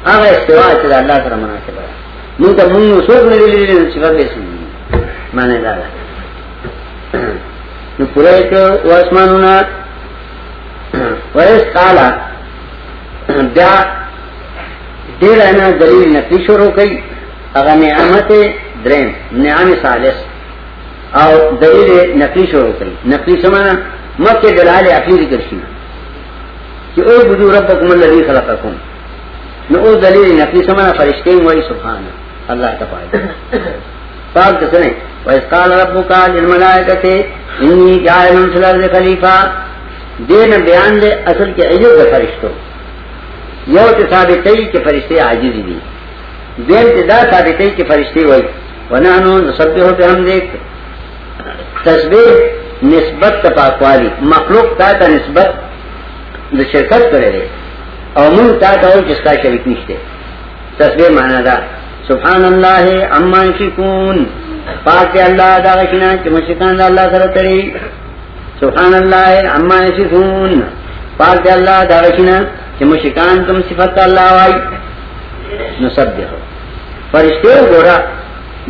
هغه استوا چې د الله سره مناسب ده. موږ ته موږ څوک نه لري چې هغه څه معنی دا نو قالا، بیا دلیل نقلی شروع کړي. هغه نعمت درم نعمت ثالث. او دلیل نقلی شروع کړي. نقلی سمانا مکه دلال عقلی ذکر کہ او بدو ربکم الذی خلقکم۔ نو او دلیل نقلی سمانا فرشتے وہی سبحان اللہ کا پائے۔ پاک کسنے وَإِذْ قَالَ رَبُّكَ لِلْمَلَائِكَةِ إِنِّي جَاعِلٌ فِي الْأَرْضِ خَلِيفَةً۔ دین بیان دے اصل کے ایجو کے فرشتوں۔ یو ته ثابتې چې فرشته عاجز دي دیم ته دا ثابتې چې فرشته وای ونانو نسبحو بحمدک۔ تسبیح نسبت ته پاکوالی مخلوق تا ته نسبت د شرکت کړي او مون تا ته او جس کا شریک نشته. تسبیح معنا دا. سبحان الله عما یشکون پاک الله دا غشنا چې مشکان الله سره تړي. سبحان الله عما یشکون پاک الله دا غشنا چې مشکان تم صفت اللہ صفات الله وای نسبح فرشتو ګورا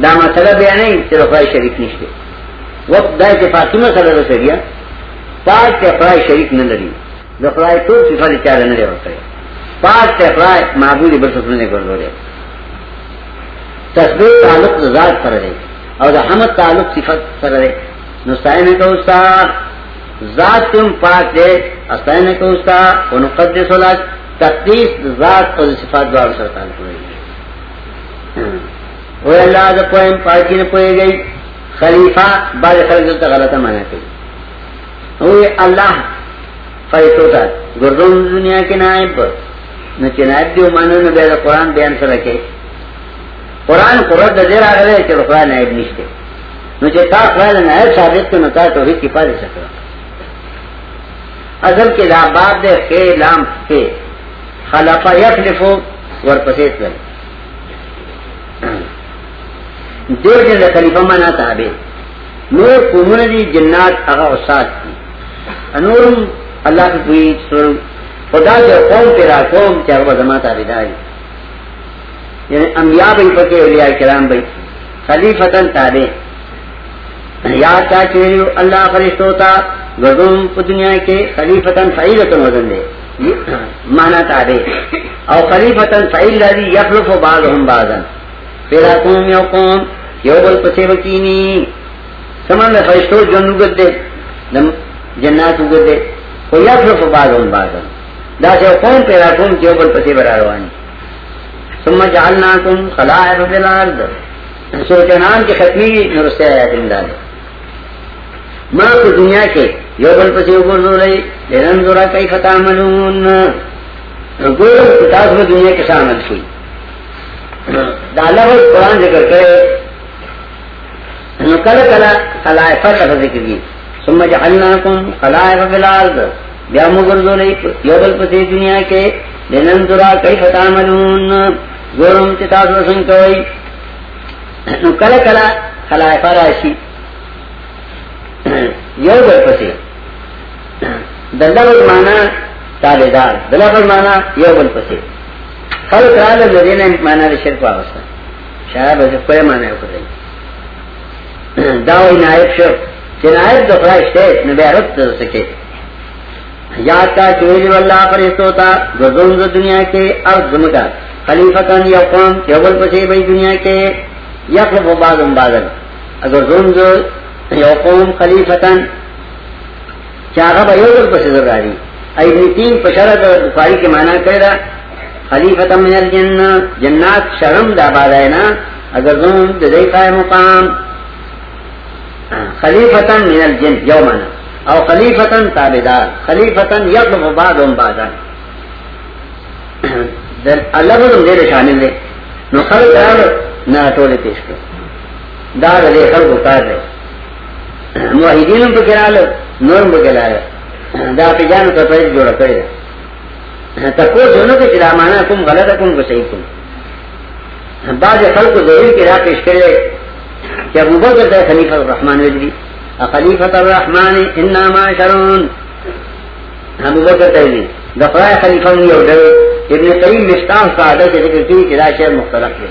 دا مسله بیانې چې خدای شریک نشته. وقت دا اتفاقی مسله ده سړیا پاک ته خدای شریک نه لري. د خدای ټول صفات چاره نه ورته پاک ته خدای معبود بل څه نه ګرځولې تسبیح تعلق ذات سره دی او د حمد تعلق صفات سره دی نو ستاینه کو استاد، ذات تم پاک دے۔ استاینه کو استاد او نقدس ولات تقدیس ذات او صفات دوار سره تعلق لري او الله د پویم پاکی نه پوي گئی، خلیفہ بعد خلق ته غلطه معنا کوي او الله فیصلو تا گردون دنیا کې نائب. نو چې نائب دی مانو نه به قرآن بیان سره کې قرآن قرآن د دې راغلی چې قرآن نائب نشته نو چې تا خپل نائب ثابت کړو نو تا توحید کې پاتې شکړه اصل کې دا باب دې کې لام کې خلافه یخلفو ورپسې تل دیر جن خلیفہ مانا تابع. نور قومون دی جنات اغا استاد دی انورم اللہ کی پوئی سرم خدا سے قوم پیرا قوم چاہ وہ زمان تابع داری یعنی انبیاء بھئی پکے اولیاء کرام بھئی خلیفتن تابع۔ یاد چاہ چویلیو اللہ فرشتو تا گردوم دنیا کے خلیفتن فعیلتن وزن دے۔ مانا تابع۔ او خلیفتن فعیل لذی یخلف و بعضهم بعضا۔ پیدا قوم یو قوم یو بل پسے وکینی سمان دا فرشتو جن دے جنات اگد دے خو یفرف بعضهم بعضا دا سے قوم پیدا قوم یو بل پسے براروانی ثم جعلناکم خلائف بالارض سوچنان کی ختمی نرسے آیات اندالے ماں کو دنیا کے یو بل پسے اگردو لئی لننظرہ کئی فتح ملون گورو کتاب میں دنیا کے سامل کوئی دا قرآن ذکر کرے نو کلا کلا خلائف کا ذکر کی ثم جعلناکم خلائف بالارض بیا مگردو لئی یو بل پسے دنیا کے لننظرہ کئی فتح ملون گورم چتاس رسن کوئی نو کلا کلا خلائف راشی یو بل پسے دلبل مانا تابدار دلبل مانا یو بل پسے خلق راله لدينا معنا د شرک واغسته. شراب د کوی معنا وکړي دا وی نائب شو چې نائب د فرشته نه بیا رت سکے۔ یا تا چویل والله فرشتو تا غزون د دنیا کې او زمکا خلیفتان یو قوم یو بل پسې وي دنیا کې یخلف بعضم بعضن اگر زون یو قوم خلیفتان چاغه به یو بل پسې زراري ایبن تین پشرد بخاری کے معنی کړه خلیفتا من الجن جنات شرم دا بادائنا اگر زون دا دی قائم مقام خلیفتا من الجن یومنا او خلیفتا تابدار خلیفتا یقلب بعضهم بعضا. اللہ بلن دیر شامل دے. نو خلق آر نا ٹولے پیش کر. دا دے خلق اتار دے. موحیدینم پا کرال نورم پا کرال دا پی جانو کا پیش جوڑا کرے تکو دونوں کے چرامانا کم غلط کم کو صحیح کم. بعض خلق ظہور کی راہ پیش کرے. کہ ابو بکر ہے خلیفہ الرحمن وجری خلیفۃ الرحمن انما شرون ابو بکر تیلی دفرائے خلیفہ نہیں ہو گئے ابن قیم مشتاح کا عدد کے ذکر کی کہ راہ شہر مختلف ہے۔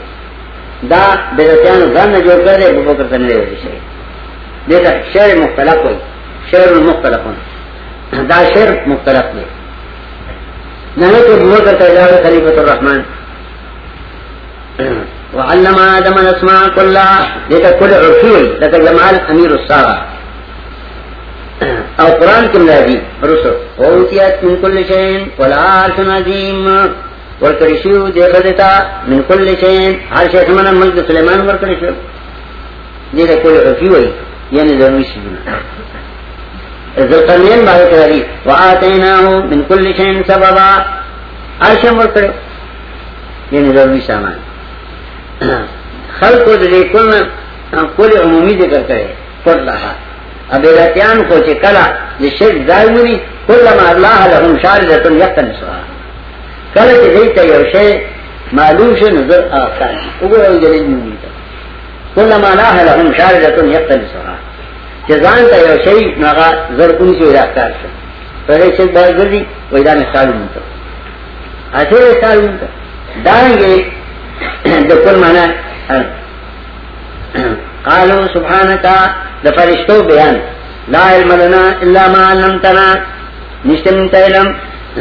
دا بیرتیان غن جو کر دے، ابو بکر تنرے وجہ سے دیکھا، شہر مختلف ہوئی شہر مختلف ہوئی دا شہر مختلف ہے۔ نہے تو بہت کرتا ہے خلیفۃ الرحمن۔ وعلم آدم الاسماء كلها. لتكل عرفي لك جمال امير السارة او قرآن کم راضی رسل. اوتیت من کل شین ولا عرش عظیم ورکرشیو دے دیخدتا من کل شین ہر شیخ منا ملک سلیمان ورکرشیو دیتا کل عرفی وی یعنی ضروری شیدنا ذلقرنین بارے کری وآتیناہو من کل شین سببا. عرشم ور کرو یعنی ضروری سامان خلق کو دے کل کل عمومی ذکر کرے کل رہا اب رتیان کو چے کلا یہ شرک دائمونی کل ما اللہ لهم شاردتن یقن سوا کلا چے دیتا یو شے معلوم شے نظر آفتان اگر او جلیل مومی تا کل ما اللہ لهم شاردتن یقن سوا چے زانتا یو شے نغا ذر انسی اراکار شے پہلے شرک بار گردی ویدان اختار مونتا اچھے اختار مونتا دارنگے دکل مانا قالوا سبحانك دا فرشتو بیان، لا علم لنا الا ما علمتنا نشتم تعلم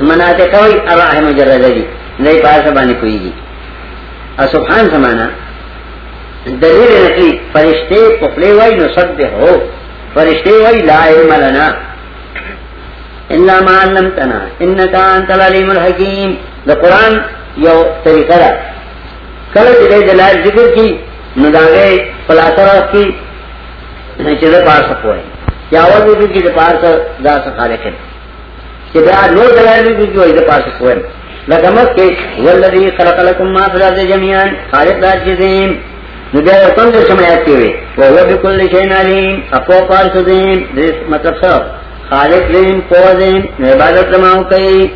مناتے کوئی ارواح مجرد دی نہیں پاس بانی کوئی گی۔ سبحان سمانا، دلیل نقلی فرشتے پخلے وائی نصد ہو فرشتے وائی لا علم لنا، الا ما علمتنا، انکا انت العلیم الحکیم۔ دا قرآن یو طریقہ دا۔ کل جلے دلائل ذکر کی نداغے پلاسر کی چیزیں پار سکو ہے یا اور بھی کی پار سا دا سخالق ہے کہ بیا نور دلائل بھی کی وہی پار سکو ہے لکمت کے والذی خلق لکم ما فی الارض جميعا خالق دا چیزیں نبیا یو کم در سمایات کی ہوئے وہو بکل شین علیم. اپو پار سدین مطلب سب خالق دین پوزین عبادت دماؤ کئی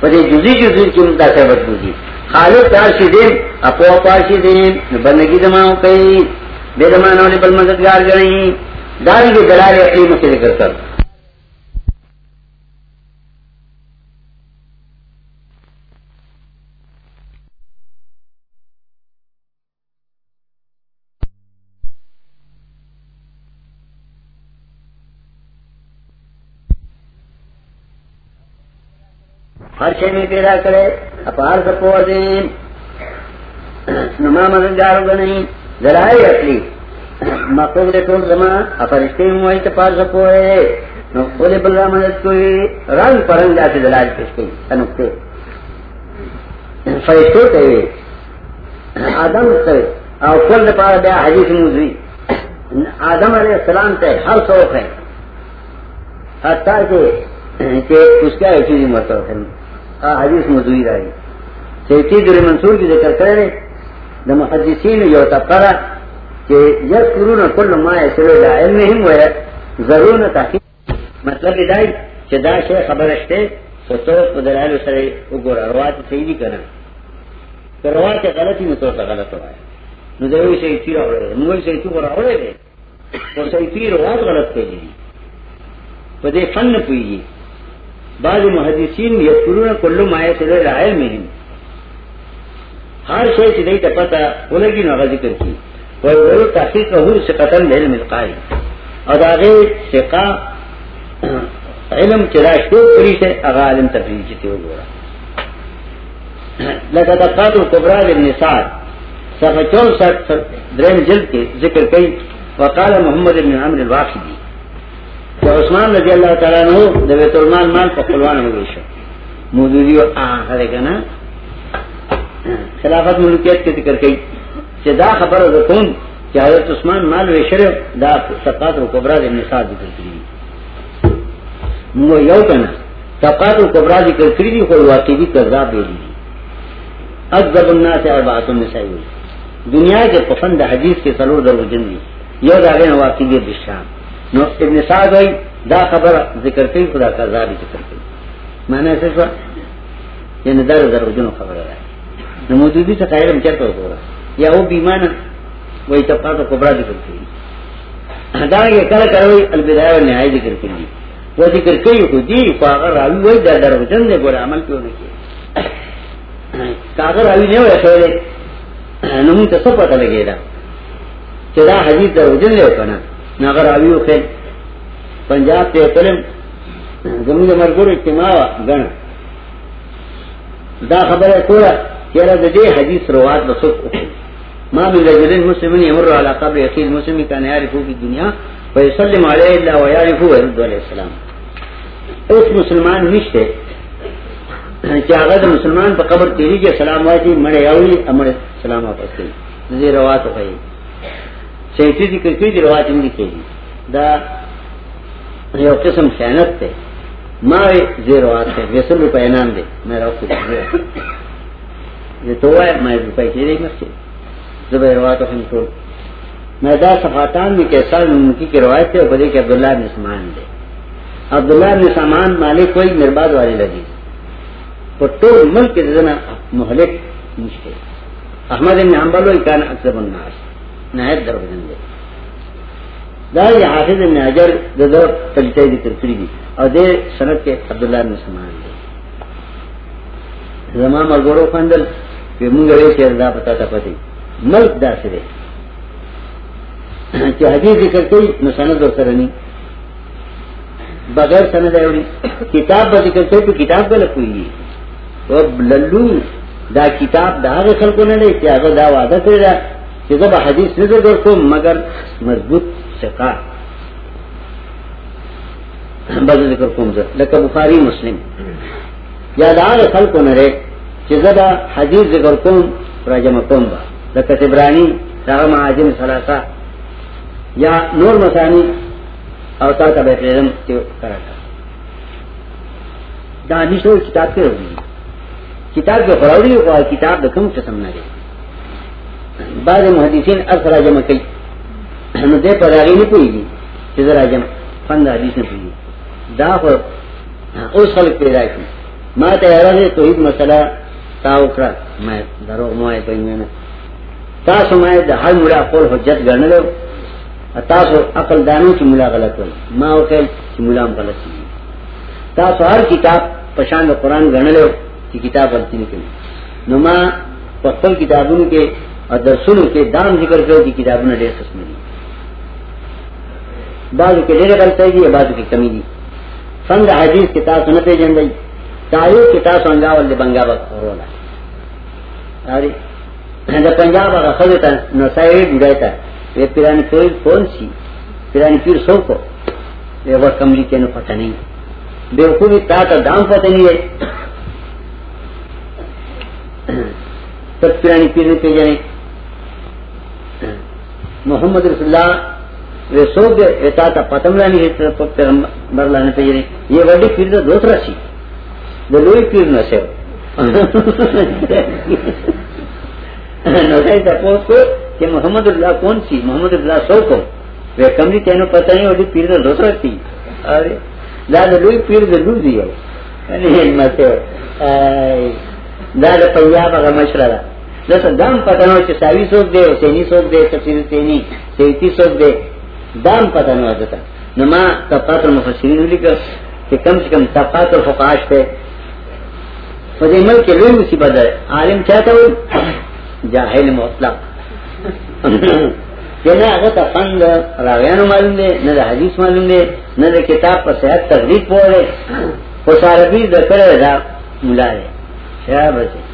پدے جزی جزی کی متاثر بودی خالق پارشی دین اپو پارشی دین بندگی دماؤں کئی، بے دمانوں نے بل مددگار گئی داری کے دلال اقلیم سے ذکر کر۔ ہر شے میں پیدا کرے، اپار سپو دین نما مددگار بنی ذرائع اصلی۔ مقصود دے ٹول زمان اپرشتے ہوئی تپار سپو ہے۔ نو اولے بلرا مدد کوئی، رنگ پرنگ جاتے دلائل پیش کوئی انکتے فرشتو کہے آدم سے او کل پارا بیا حدیث موضوعی آدم علیہ السلام تے ہر سوق ہے۔ حتیٰ کہ اس کا ایک چیز مرتبہ ہے حدیث موضوعی رہی سیتی در منصور کی ذکر کرے دا محدثین یو تقرا کہ یذکرون کل ما یسر الى علمهم و ضرورن تحقیق. مطلب دای چې دا شی خبر شته تو تو په دلایل سره وګور روایت صحیح دي کنه که روایت غلطی نو تو غلط وای نو دوی شي چې راوړل نو شي چې راوړل دي او صحیح روایت غلط کوي په دې فن پوي بعض محدثین یذکرون کل ما یسر الى علمهم ہر شے سے نہیں پتا بولے نو ذکر کی۔ وہ تحقیق ہو سے قتل علم القائل۔ اور آگے سکا علم چراش تو پوری سے اگا علم تفریح چیتے ہو گورا۔ لگا دقات القبرا للنساء صفحہ چونسٹھ درین جلد کے ذکر کئی۔ وقال محمد بن عمر الواقدی۔ کہ عثمان رضی اللہ تعالیٰ عنہ بیت المال مال پر قلوان ہو گئی شو. موجودی آخر ہے نا خلافت ملکیت کے ذکر کی کہ دا خبر رکون کہ حضرت عثمان مال ویشر دا طبقات و قبرا ابن سعد ذکر کری مو یو کنا طبقات و قبرا ذکر کری دی کوئی واقعی بھی کذاب دے دی اکبر الناس اربعۃ النساء. دنیا کے پسند حدیث کے سلور در وجن دی یو دا غیر واقعی بشام نو ابن سعد وی دا خبر ذکر کری خدا کا کذاب ذکر کری معنی ایسے شو یعنی در در وجن خبر ہے نمودودی سے قائل ہم چرتا ہو رہا یا وہ بیمانا وہی طبقات و کبرا ذکر کری دا یہ کل کروئی البدایہ و نہائی ذکر کری وہ ذکر کری کو دی اگر راوی وہی در در وجن دے گورا عمل کیوں نہیں کیا اگر راوی نہیں ہوئے سوئے نمون تا سب پتہ لگے دا چدا حدیث در وجن لے کنا نہ اگر راوی پنجاب تے فلم زمین مرگور اجتماع گن دا خبر ہے کولا چیرہ دے حدیث روات بسوک ما من رجلین مسلمین یمر علی قبر اخیر مسلمی کان یعرفو کی دنیا ویسلم علیہ اللہ ویعرفو ورد علیہ السلام. اس مسلمان نشتے چاہتا دا مسلمان پا قبر تیری کے سلام وائی مڑے یاوی امر سلام واپس کری دے روات ہوئی سیتی ذکر کری دی روات اندی کری دا یو قسم خیانت تے. ماں زیروات ہے یہ سب روپے انعام دے. میرا خود یہ تو ہے میں روپے کی رہی مجھ سے زبر روات ہم چھوڑ میں دا صفاتان میں کیسا ان کی روایت ہے بدے کہ عبداللہ نے سامان دے. عبداللہ نے سامان مالک کوئی مرباد والے لگی. تو تو ملک کے زنا محلک مشکل احمد ابن حنبل و کان اکثر الناس. نہایت دروازن دے دا یہ حافظ ابن حجر دو تلتے ذکر کری دی. اور دے سنت کے عبداللہ ابن سمان دے زمان مرگورو فاندل کہ منگا وے چیر دا پتا تا پتی ملک دا سرے کہ حدیث ذکر کئی نو سند سرنی بغیر سند ہے کتاب با ذکر کئی تو کتاب غلط ہوئی ہے للو دا کتاب دا آگے خلقوں نے لے کہ اگر دا وعدہ کرے دا کہ جب حدیث نظر دور کو مگر مضبوط سکا بل ذکر کوم زه لکه بخاری مسلم۔ یا دا آگے خلقوں نے کہ زبا حدیث ذکر کوم راجم کوم با۔ لکه تبرانی راغم عاجم سلاسا یا نور مسانی او تا تا بیتریدم تیو کراتا دا نیشو کتاب کے روی کتاب کے فراوری ہو کتاب دا قسم نہ دے۔ بعض محدثین اثر جمع کئی. نو دے پر آگی نہیں پوئی گی چیزر آجم فند حدیث نہیں پوئی دا خو اوس خلق پیدا کی ما ته هغه توحید مسله تا وکړه ما درو موای په ایمه تاسو ما د هر مولا خپل حجت گرنے ګڼل تاسو عقل دانو چې مولا غلط ول ما وکړ چې مولا هم غلط دي تاسو هر کتاب پشان د قران ګڼل چې کتاب غلطی نه کوي نو ما په خپل کتابونو کې او درسونو کې دام ذکر کرو کړو چې کتابونه ډېر قسم دي بعضو کې ډېر غلطۍ دي جی، بعضو کې کمی دي څنګه حدیث کتاب سنت پیژندای تایو کتاب څنګه ول بنگا ورولا اری دا پنجاب هغه خلک ته نو سایه ډیتا یہ پیرانی پیر کون سی؟ پیرانی پیر سو کو؟ یہ وہ کملی کے نو پتہ نہیں۔ بےوقوفی تا تا دام پتہ نہیں ہے۔ تب پیرانی پیر نے پیجنے۔ محمد رسول اللہ وہ سو گئے تا پتم لانی ہے پیغمبر لانے پیجنے یعنی یہ وڈی پیر تو دوسرا سی۔ وہ لوئی پیر نہ سے نو تپوس کو کہ محمد اللہ کون سی؟ محمد اللہ سو کو وہ کمری تینوں پتہ نہیں ہوتی پیر تو دوسرا تھی ارے دادا لوئی پیر یعنی، دا لوئی دیو یعنی تو لو دی دادا پنجاب اگر مشرا دس دام پتہ نہ کہ ساوی سوک دے، حسینی سوک دے، تفسیر تینی سیتی سوک دے، دام پتہ نہ ہوتا نما تفات المفسرین لکھ کہ کم سے کم تفات الفقاش پہ فدی ملک لوئی مصیبت ہے عالم چاہتا ہوں جاہل مطلق. کہنا اگر تا فن دا راویانو معلوم دے، نہ دا حدیث معلوم دے، نہ دا کتاب پر صحت تغریب پوڑے خوش عربی دا کرے دا ملا دے. شاہ بچے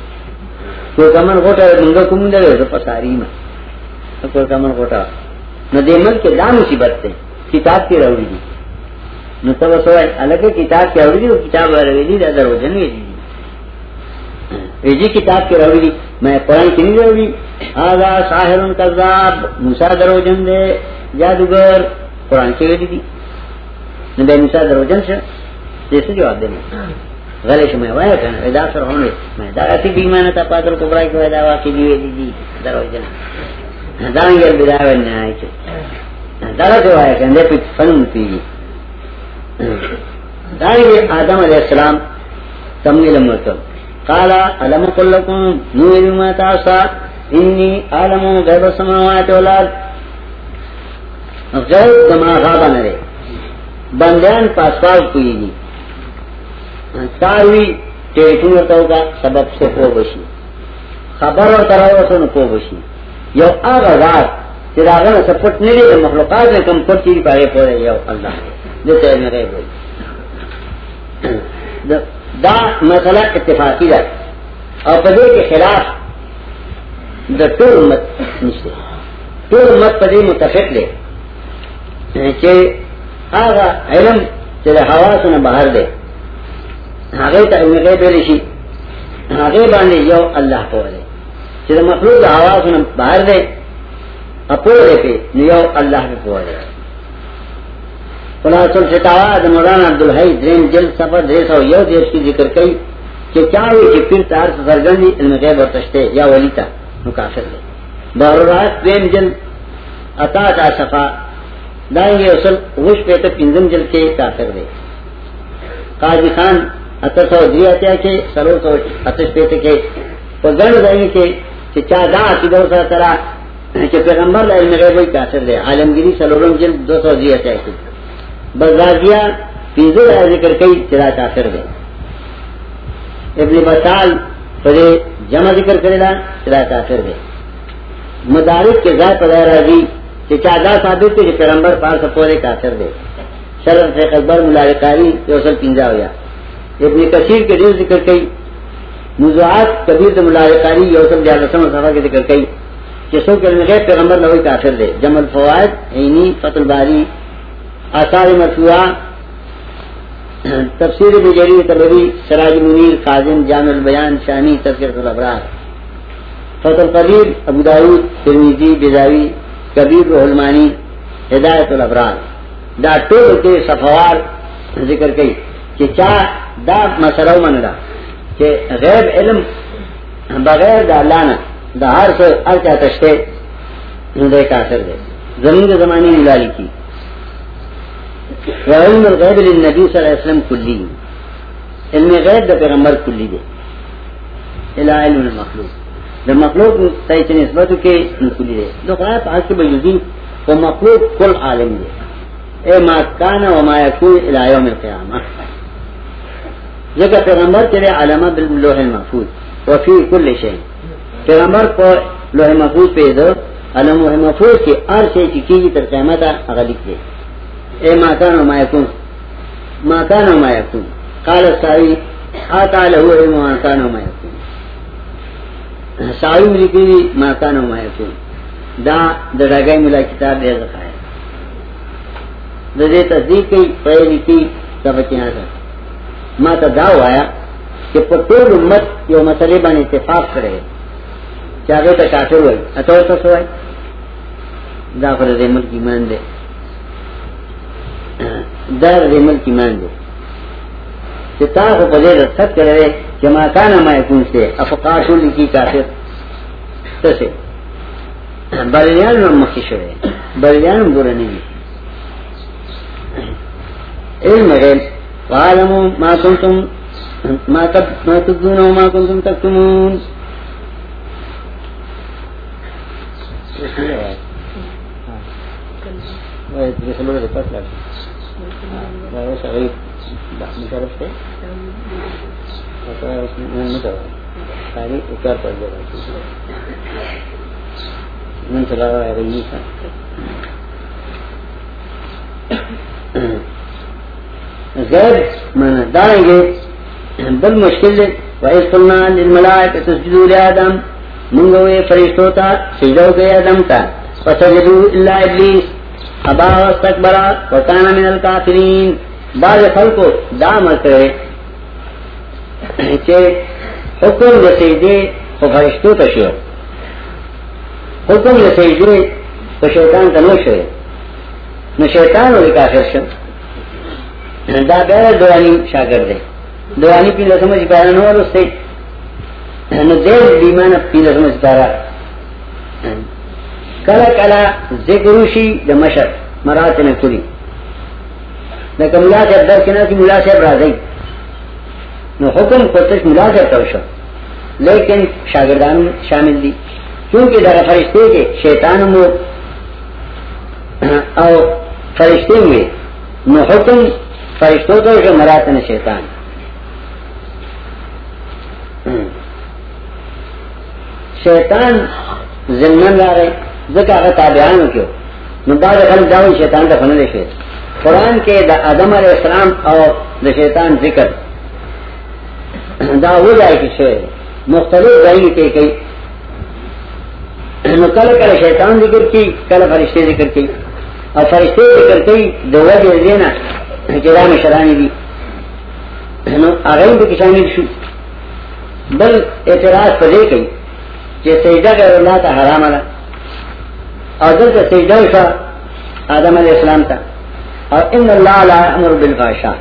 کوئی کمن غوٹا منگا کم دے دا پساری میں کوئی کمن غوٹا نہ دے ملک کے دا مصیبت تے، کتاب کی روڑی دی۔ نو تب سوائے الگ کتاب کی روڑی دی کتاب روڑی دی در وجن ویدی دی۔ ویجی کتاب کی روڑی دی۔ میں قرآن کی نہیں روڑی آگا ساحر کذاب موسا درو جن دے، جادوگر۔ قرآن کی ویلی دی۔ نبی موسا درو جن سے جیسے جواب دینا غلے سے میں وایا کہنا ویدا سر ہونے میں دا داراتی بیمانہ تا پاتر کبرائی کو ویدا واقعی دی ویلی دی درو جنا جن دارنگی البداوے نے آئی چھے دارا جو آیا کہنا دے پیچ فنم پیگی دارنگی آدم علیہ السلام تمگی لمرتب قال علم قل لكم نور ما تاسا انی عالم غیب السماوات والارض۔ غیب دما غابا نرے بندیان پاسپاس کوئی گی تاوی ٹیلیفون ورتاو کا سبب سے کو بشی خبر اور تراو سن کو بشی یو آغا ذات چې داغه نه سپټ نه لري مخلوقات نه کم پټ چی پاره پوره یو الله. دې ته نه راوي دا مسئلہ اتفاقی ده. او په دې کې خلاف د ټول امت نشته. ټول امت په دې متفق دي یعنی چې هغه علم چې د حواسونو بهر دی. هغه ته علم غیب ویل شي. هغه یو الله په وله چې د مخلوق د حواسونو بهر دی اپو دې په یو الله په وله خلاص الفتاوا د مولانا عبدالحی درین جلد سفر دے سو یو دیش کی ذکر کئی کہ کیا ہوئی کہ پھر تار سے سرگندی علم غیب اور تشتے یا ولی تا نو کافر دے بہرات درین جلد، عطا تا صفا دائیں گے اصل غش پہ تو پنزم جلد کے کافر دے قاضی خان اتر سو اتیا کے سرو سو پیتے کے۔ گن دا ترا، کہ پیغمبر علم غیب وہی کافر دے۔ عالمگیری سلورم جلد دو سو دی اتیا کے۔ بزازیا پینزو ہے ذکر کئی چرا کافر دے۔ ابن بطال پدے جمع ذکر کرے دا چرا کافر دے۔ مدارک کے ذات پدہ راضی کہ چاہدہ ثابت کہ پیغمبر پار سپورے کافر دے۔ شرف سے اکبر ملالکاری یوسل پینزا ہویا۔ ابن کثیر کے دل ذکر کئی، موضوعات کبیر ملالکاری یوسل جالسم صفحہ کے ذکر کئی جسوں کے غیر پیغمبر نوی کافر دے۔ جمل فوائد عینی، فتح باری آثار مرفوعہ تفسیر بجری تبری، سراج منیر قاظم جامع البیان شانی تذکرۃ الابرار۔ فتح القبیر ابو داود ترمیزی بزاوی کبیر، رحلمانی، ہدایت الابرار۔ دا ٹول کے صفوار ذکر کئی۔ کہ چا دا مسئلہ من دا، کہ غیب علم بغیر دا لانا دا ہر سے ارچا تشتے دے کافر دے۔ زمین زمانی ملالی کی۔ وعلم الغیب للنبی صلی اللہ علیہ وسلم کلی۔ علم غیب دا پیغمبر کلی دے۔ الہ علم المخلوق۔ دا مخلوق تایچ نسبتو کے کلی دے۔ دو قرآن پاک کے بجودی وہ مخلوق کل عالم دے۔ اے ما کانا وما یکون الہ یوم القیامہ۔ ذکر پیغمبر چلے علامہ باللوح المحفوظ وفی کل شئی پیغمبر کو لوح محفوظ پہ دو علم لوح محفوظ کی ار سے چکی کی تر قیمت اغلق دے۔ اے ماکان و مایکون، ماکان و مایکون۔ قال ساوی، آتا لہو علم ماکان و مایکون۔ ساوی ملکی ماکان و مایکون۔ دا دا ڈاگئی ملا کتاب دے رکھا ہے۔ دے تصدیق کی پہلی کی سبکی آتا ما تا داو آیا کہ پتول امت یو مسئلے بان اتفاق کرے چاہے تا کافر ہوئی اتو تا سوائی دا خود دے ملک ایمان دے در ریمل کی مان دے چتا کو پدے رسد کرے کہ ما کانا ما یکون سے افقاتو لکی کافر. تسے بریان میں مخی شوئے بریان برا نہیں علم غیب. وعالمو ما کنتم ما تبدون وما کنتم تکتمون ویسے لوگ پاس لگے مشرف تھے اتر پڑ من چلا رہی تھا غیر گے بل مشکل دے وائس سننا ملائے تسجدو لآدم منگوے فرشتوں تا، سجدو گئے آدم تا فسجدو اللہ ابلیس ابا استکبرا وکانا من الکافرین بعض خلقو دا مکرے چھے حکم دا سجدے خو فرشتو تشو حکم دا سجدے خو شیطان تا نو شوئے نو شیطان ولی کافر شو۔ دا بیر دوانی شاگر دے دوانی پی لسمجھ پارا نو اور رستے نو دیر بیمان پی لسمجھ پارا کلا کلا ذکروشی د مشر مرات نه کړی د کملا سے در کنا کی ملا سے راځي. نو حکم کوتش ملا سے توشو لیکن شاگردان شامل دي. کیونکہ دا فرشتے کے شیطان مو او فرشتے ہوئے نو حکم فرشتوں تو جو مرات نے شیطان۔ شیطان ضمن لا رہے، ذکر هغه تابعانو کې نو بعد خلک شیطان ته فنل شي قرآن کې د آدم علی السلام او د شیطان ذکر۔ دا وځای کې شی مختلف ځای کې کوي نو کله کله شیطان ذکر کوي کله فرشته ذکر کوي او فرشته ذکر کوي د وجه دینا۔ چې مشرانی دي نو هغه به شو. بل اعتراض پدې کوي چې سجده غیر الله ته حرام ده. او دلته سجده وشا آدم علیہ السلام تا اور ان اللہ لا امر بالفاشا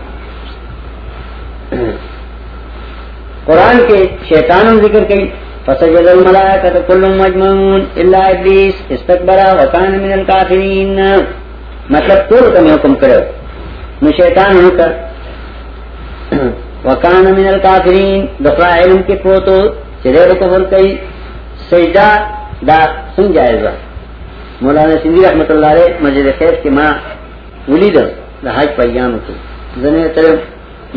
قرآن کے شیطان ذکر کی فسجد الملائکہ کل مجمعون الا ابلیس استکبرا وکان من الکافرین. مطلب طول کمی حکم کرو نو شیطان ہو کر۔ وکان من الکافرین دفرا علم کے پوتو چرے کفر کئی سجدہ دا سن جائز مولانا سندھی رحمت اللہ علیہ مسجد خیر کی ماں ولید دا حج پیام کی زنے طرف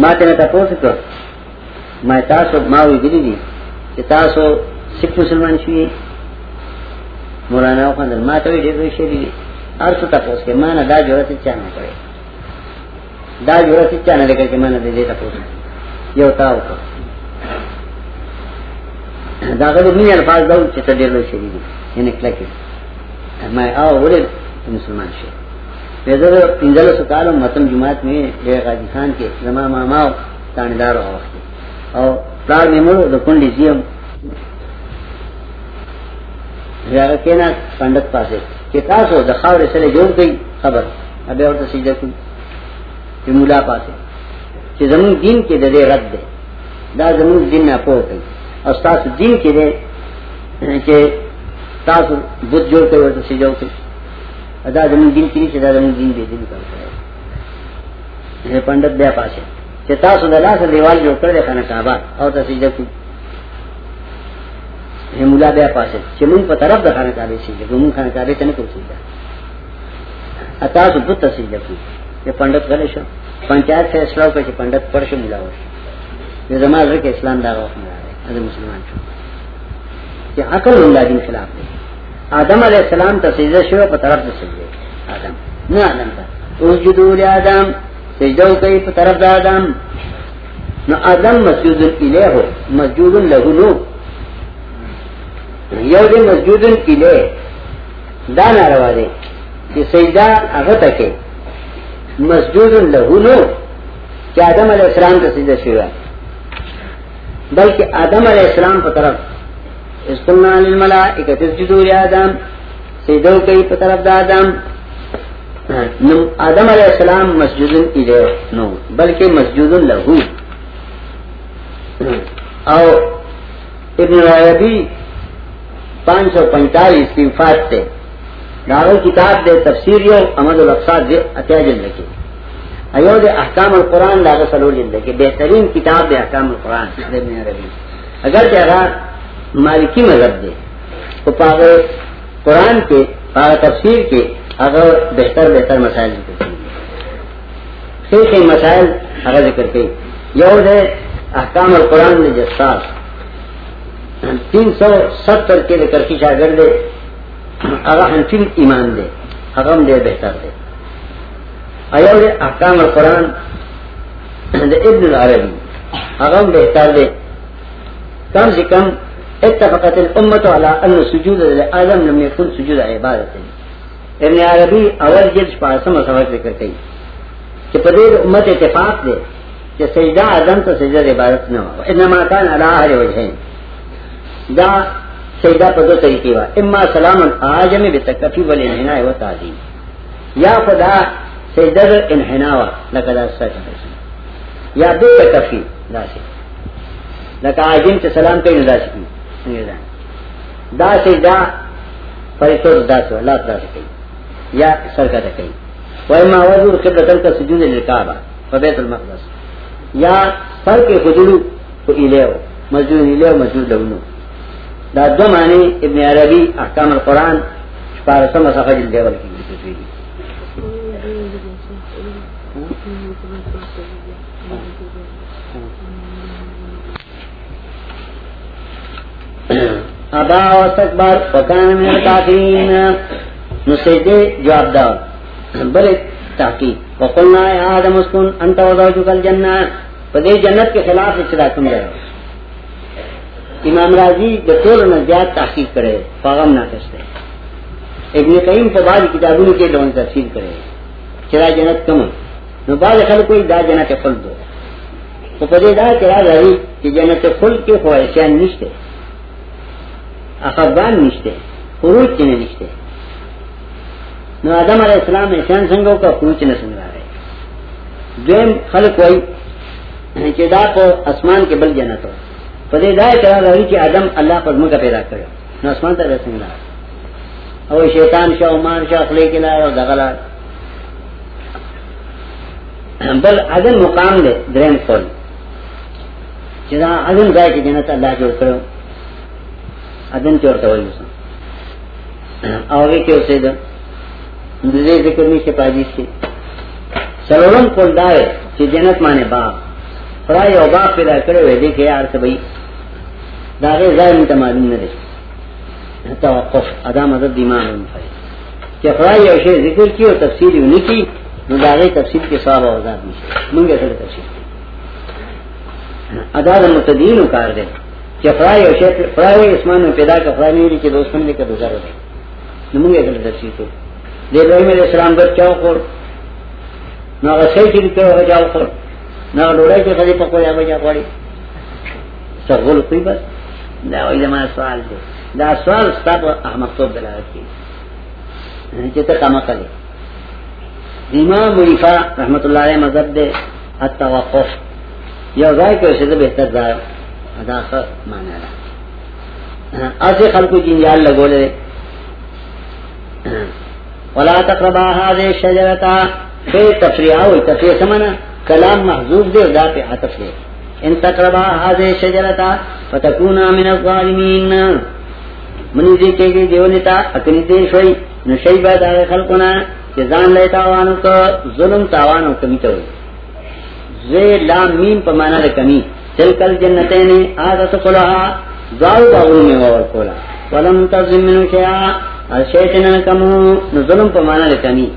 ما تینا تا پوس کر۔ ما تاسو ماوی گلی دی۔ کہ تاسو سکھ مسلمان شوی۔ مولانا خاندر ما توی دیر روی شیدی دی۔ ارسو تا پوس کے مانا دا جورت چانا کرے دا جورت چانا لے کر کے مانا دے دیتا پوس یو تاو کر دا غلو می الفاظ دو چې ته ډیر شری دي یعنی کلکه ما او ولې مسلمان شي پیدر پنځل سو کال متن جماعت میں ډیر غازی خان کې زما ماما او تاندار او وخت او پلار می مور د کونډي زیم هغه کینا پندت پاسه چې تاسو د خاورې سره جوړ کړئ، خبر. ابه ورته سجده کوي چې مولا پاسه چې زمون دین کې د دې رد ده دا زمون دین نه پوهه اور تاسو دین کې دې چې تاسو بوت جوړ کړو ته سجاو کې ادا زمون دین کې چې دا زمون دین دې دې کار کوي هي پندت بیا پاسه چې تاسو د لاس دیوال جوړ کړل خانه کعبه او ته سجده کوي هي مولا بیا پاسه چې مونږ په طرف د خانه کعبه سجده کوو مونږ خانه کعبه ته نه کوو سجده اتا سو یہ پندت غلط شو. پنچایت فیصلہ کوي چې پندت پرشه ملا وشي یہ زمانہ کې اسلام دا وخت نه از مسلمان شو. کہ عقل اللہ دین خلاف دے آدم علیہ السلام تا سجدہ شو په طرف د سجدے آدم. نہ آدم تا اسجدوا لآدم. سجدہ کئی په طرف د آدم. نو آدم مسجود الیہ ہو مسجود له نو. یو دې مسجود الیہ دا ناروا دي چې سجدہ هغه تکي مسجود له نو چې آدم علیہ السلام ته سجدہ شوی بلکہ آدم علیہ السلام پر طرف. اسکلنا للملائکت اسجدو لی آدم سیدو کئی پر طرف دا آدم. آدم علیہ السلام مسجد الیہ نو بلکہ مسجد لہو او ابن رائبی پانچ سو پینتالیس کی وفات تے. دارو کتاب دے تفسیر یو، احمد الاقصاد دے اتیاجن لکے ایو دے احکام القرآن لاغا سلو جلدے کہ بہترین کتاب دے احکام القرآن دے ابن عربی. اگر کہ اگر مالکی مذہب دے تو پاگے قرآن کے پاگے تفسیر کے اگر بہتر بہتر مسائل ذکر کی خیر مسائل اگر ذکر کی یو دے احکام القرآن دے جساس. تین سو ستر کے لے کرکی شاگرد اگر حنفی ایمان دے حکم دے، بہتر دے. ایو دے احکام القرآن دے ابن العربی اغم بہتر دے. کم سے کم اتفقت الامت علی ان سجود لآدم لم يكن سجود عبادت. ابن عربی اول جلد شپارسم سبق ذکر کئی. کہ پدیر امت اتفاق دے، کہ سجدہ آدم تو سجدہ عبادت نہ ہو. انما کان علی اہل وجہین. دا سجدہ پر دو طریقے وا اما سلام آج آجم بتکفی والانحناء و تعظیم۔ یا خدا سجدہ انحناء لقد سجدہ یا دو تکفی دا سے لکا آجم سے سلام کئی ندا سکی دا۔ سجدہ فرشتو دا سو اللہ دا سکی یا سر کا تکی سرکت کئی وَإِمَّا وَذُور قِبْلَةً كَسُجُودِ لِلْكَعْبَةِ فَبَيْتُ الْمَقْدَسِ۔ یا سر کے خجلو کو الیو مسجود الیو مسجود لونو دا دو معنی ابن عربی احکام القرآن شپارسم سخجل دیول کی ذکر ابا و تکبر وکان من الکافرین. نو جواب دا بلے تحقیق. وقلنا یا آدم اسکن انت وضوجک الجنہ. پدے جنت کے خلاف اچھدا کم جائے امام راضی د ټول نه زیات تحقیق کړي پیغام ناقص دی. ابن قیم په بعض کتابونو کې لون تفسیر کړي چې دا جنت کوم؟ نو بعض خلکو دا جنت خلد دو په دې دا چې راځي چې جنت خلد کې خواهشان نشته. اخبان نشته. خروج کې نه نشته. نو آدم علیہ السلام احسان څنګه کا خروج نه څنګه راغی. دویم خلق وای چې دا په اسمان کې بل جنت و. په دې ځای کې راغلی چې ادم الله په موږ پیدا کړو نو اسمان ته رسېږي. او شیطان شو مان شو خپل کې لا او دغلا بل اذن مقام دے درین قول. چې دا اذن ځای کې جنت الله جوړ کړو. اذن چورته وایي او هغه کې اوسې ده دې ذکر نشي پاجي شي سلورم قول دا چې جنت معنی باغ. خدای یو باغ پیدا کړو دې کې یار څه وایي دا غي ځای ته معلوم نه دي توقف، ادا مدد ایمان کہ خدای یو شی ذکر کی او تفسیر یې نکی، نو دا غي تفسیر کې صاحب او آزاد نشي مونږه سره تفسیر ادا متدین کار دی. چې خدای یو خدای اسمان پیدا کړ خدای نه چې دوستان دې کړه گزار دی. نو مونږه سره تفسیر کو دې ابراهيم عليه السلام بچاو خور. نو هغه څه چې کړو هغه خور. نو ډوړای چې خدای په کویا بچا کوړي څنګه کوي بس. دا وایي زما سوال دی. دا سوال ستاسو احمد صوب دلالت کوي یعنی چې ته کما کوي امام مریفا رحمت اللہ علیہ مذہب دے التوقف. یو ځای کې څه بهتر ځای ادا ښه معنا ده. اځه خلکو جنجال لګولې ولا تقربا هذه الشجره في تفریع او تفریع سمنا کلام محذوف دی دا په عطف دی ان تقربا هذه الشجره فتكونا من الظالمين. منی جی دې کې دیونتا اکني دې شوي نشي به دا خلقنا چې ځان له تاوانو کو، ظلم تاوانو کمی ته وي زه لام میم په معنا د کمی. تلکل جنتین عادت کلها دعو باغونو می ور کولا. ولم تظلم منو شیئا الشیطان کمو ظلم په معنا د کمی.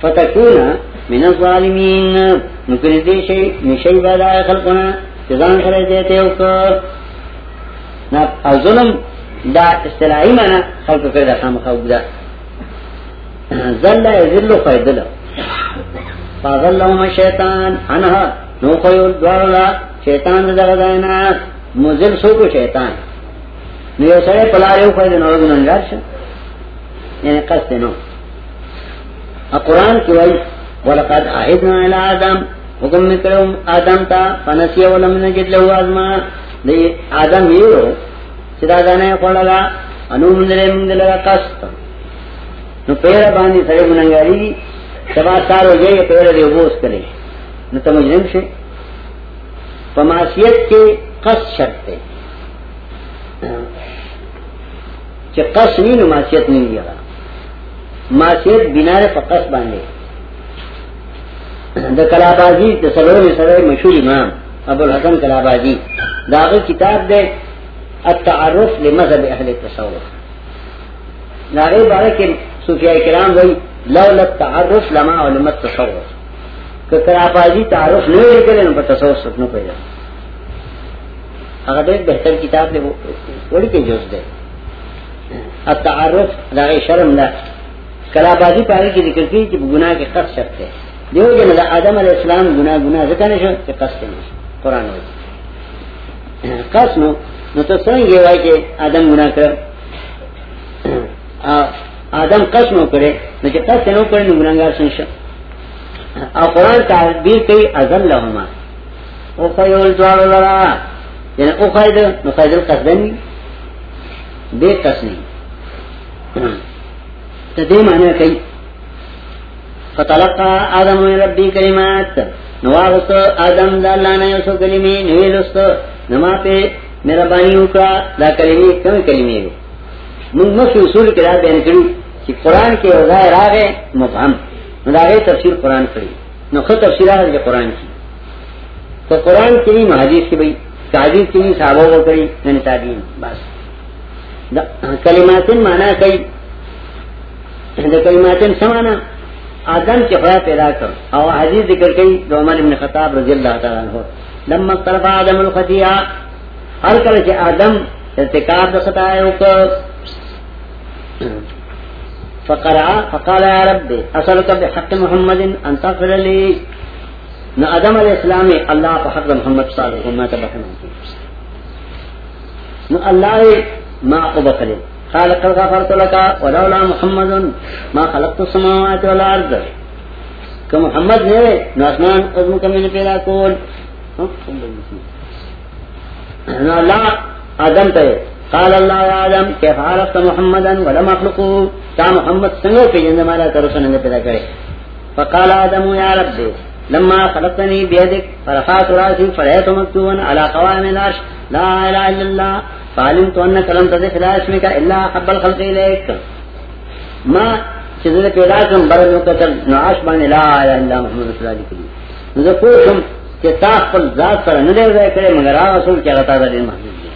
فتکونا من الظالمین. نو کړي دې شي نشي بالا خلقنا چې ځان سره دې ته ظلم دا اصطلاحي معنا خلق کړه د خامخا وګدا زل یذل فیدل فاغلهم الشیطان عنها نو خیول دوارلا، شیطان دغه داینا مزل سو کو شیطان. نو یو سره پلاریو فید نو ګننګار شه یعنی قصد نو. ا قران کې وایي ولقد اعدنا الى ادم حکم نکړو ادم ته فنسی ولم نجد له ازما دی ادم یو چې دا غنه خپللا انو مندره مندره قصد نو پیر باندې سره ګننګاری سبا سال ہو جائے پیر دے وبوس کرے۔ نو ته مجرم شي په معصیت کې قص شرط دی چې قص نه نو معصیت نه دی معصیت بنا په قص باندې د کلابازی، د سلوه سره مشهور امام ابو الحسن کلابازی داغه کتاب دی، التعرف لمذهب اهل التصوف. داغه باره کې صوفیای کرام وایي، لولا التعرف لما علمت تصوف که کلابازی تعرف نه وکړي نو په تصوف څه نه پیدا هغه ډېر بهتر کتاب دی وړي کې جوړ دی. التعرف دا داغه شرم نه. کلابازی پاره کې ذکر کوي چې ګناه کې قص شرط دی. دیو جن دا آدم علیہ السلام گناہ گناہ ذکر نشو چې قصد نشو. قرآن وایي قصد نو نو ته څنګه وایي چې آدم گناہ کړ آدم قصد نو کړي نو چې قصد نو کړي نو ګناګار څنګه او قرآن تعبیر کوي ازل لهما او خیول دوار لرا. یعنی او خید نو خیدل قصدن دې قصد نه ته دې معنی کوي فتلقى آدم من ربی کلمات نواغست آدم دا اللہ نے اسو کلمی نویلست نما پہ مہربانی وکړه دا کلمې کوم کلمې دي موږ مخکې اصول کې را بیان کړی چې قران کې وځای راغې مفهوم تفسیر قران کړی نو خو تفسیر راغی قران کې تو قران کې نه حدیث کې وي حدیث کې صحابه وکړي نه تابعین بس. کلماتن معنا کوي دا کلماتن سمانا. آدم چې خدای پیدا کړ او حدیث ذکر کوي د عمر ابن خطاب رضی الله تعالی عنہ. لما طرف آدم الخطیئه هر کله چې آدم ارتکاب د خطا یو کړ فقرا فقال يا رب اصل اسالك بحق محمد ان تغفر لي نو آدم علیہ السلام الله په حق محمد صلی الله علیه وسلم ته بخنه ما قبل قال قد غفرت لك ولولا محمد ما خلقت السماوات والارض کہ محمد نے ناسمان عظم کمی نے پیدا کول نو اللہ آدم تے قال اللہ آدم کیف عرفت محمدا ولم اخلقو تا محمد سنگو پی جند مالا کرو سنگ پیدا کرے فقال آدم، یا رب دے لما خلقتنی بیدک فرفات راسی فرحیت مکتوبا على قوائم العرش، لا الہ الا اللہ فعلمت انک لم تذکر اسمک الا حب الخلق الیک ما چیزیں پیدا کم برد نو قتل نعاش بانی لا الہ الا محمد صلی اللہ علیہ وسلم نو پوشم کہ تاخ پر ذات پر ندے ہوئے کرے مگر آ رسول کیا غطا دا محمد. دی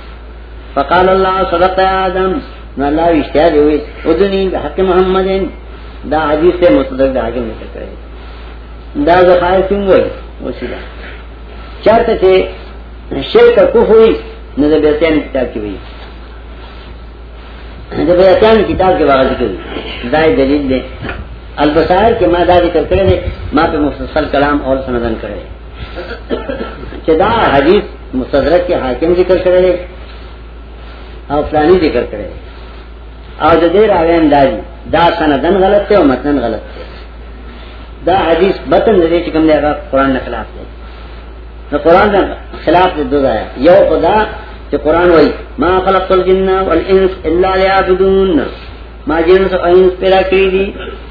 فقال اللہ صدق یا آدم. نو اللہ اشتیاد ہوئی ادنی بحق محمد. دا حدیث سے مصدق دا حکم نکل کرے. دا زخائر کیوں گئی وہ سیدھا. چاہتے تھے شرک کف ہوئی بیتیان کتاب کی ہوئی جب بیتیان کتاب کے باغ ذکر ہوئی دائی دلیل دے البصائر کے ماں دا ذکر کرے دے ماں پہ مفصل کلام اور سندن کرے چدا حدیث مستدرک کے حاکم ذکر کرے اور فلانی ذکر کرے اور جو دیر آگے اندازی دا سندن غلط تھے اور متن غلط تھے دا حدیث بطن دے چکم دے گا قرآن نے خلاف دے نہ قرآن نے خلاف دے دو دایا یو خدا کہ قرآن وئی، ما خلقت الجن والانس الا لیعبدون۔ ما جنس و انس پیدا کری دی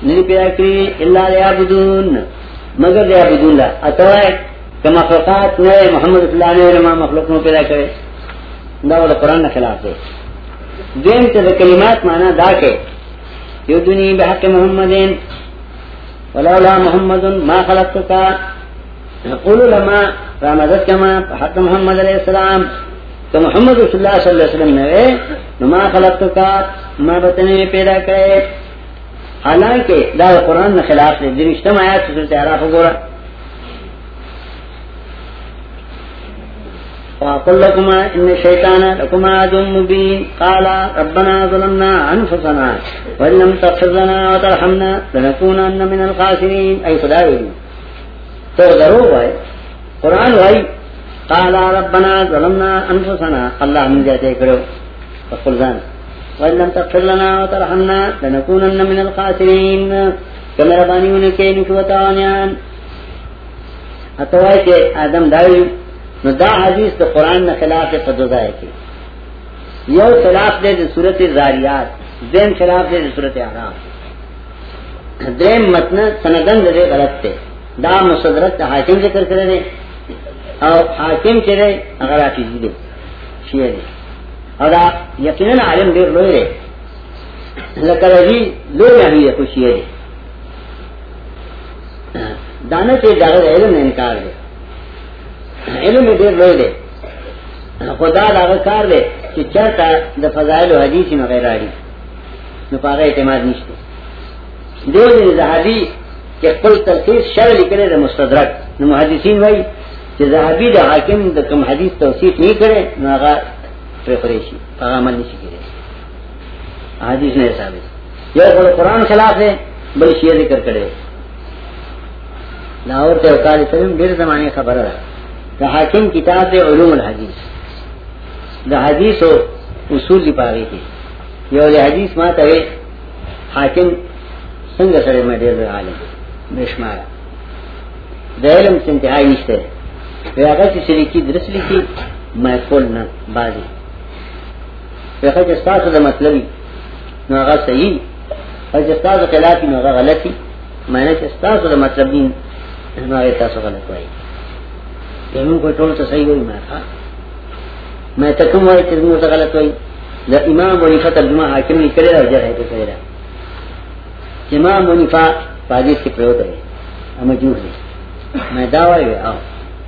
نہیں پیدا کری الا لیعبدون۔ مگر لیعبدون دا اتوائے کہ مخلوقات نئے، محمد صلی اللہ علیہ وسلم مخلوق نو پیدا کرے۔ دا والا قرآن نے خلاف دے۔ دین تے کلمات مانا دا کے یدنی بحق محمدین، ولولا محمد ما خلقتك قولوا لما رامدت كما حق محمد علیہ السلام. تو محمد رسول اللہ صلی اللہ علیہ وسلم نے نما ما خلقتك ما بتنے میں پیدا کرے. حالانکہ دا قرآن نے خلاف دے درشتم آیات سورت اعراف گورا. وقل لكما إن الشيطان لكما عدو مبين قال ربنا ظلمنا أنفسنا وإن لم تغفر لنا وترحمنا لنكونن من الخاسرين أي خدا ویلی تو ضرور ہے قرآن بھائی قال ربنا ظلمنا أنفسنا اللہ من جاتے کرو، فقل ذان. وإن لم تغفر لنا وترحمنا لنكونن من الخاسرين. كما ربانی انکے نکوتاوانیان اتوائی کہ آدم داوی، نو دا حدیث دا قرآن نا خلاف فدوزہ ہے کی. یو خلاف دے دا صورت زاریات، دین خلاف دے دا صورت اعراف دین متن سندن دے غلط تے دا مصدرت دا حاکم ذکر کرے دے اور حاکم چرے اگر آفیزی دے شیئے دے اور یقیناً عالم دیر لوئے دے لکر ابھی لوئے ابھی دے خوشیئے دے دانا چے جاگر علم نے انکار دے علم دیر لوی دے خدا دا کار دے چې چرته د فضائل او حدیث نو غیر اړي اعتماد نشته. دیو دې زهبي چې خپل تفسیر شرع لیکره د مستدرک. نو محدثین چې زهبي د حاکم د کوم حدیث توصیف نه کړي نو هغه پر پریشي هغه عمل نشي کېږي حدیث نه ثابت یو قرآن خلاف ہے بل شیعہ ذکر کرے لاہور تے وکال سلیم ډیر زمانه خبره ده دا حاکم کتاب دے علوم الحدیث. دا حدیث و اصول دی پاگی کی یو دے حدیث ما تاوے حاکم سنگ سرے میں دیر عالم بشمارا دا علم سنتہائی نشتے وی آگا درس لکی نا بازی وی جستاسو دا مطلبی نو صحیح جستاسو خلافی نو غلطی میں نے جستاسو دا نو تاسو غلط وائی یعنی صحیح تکم وای چې موږ غلط وای امام ونیفه ترجمه حاکم یې کړی راځي راځي کړی را امام ونیفه پادیس کې پروت دی. اما جوړ دی. مې دا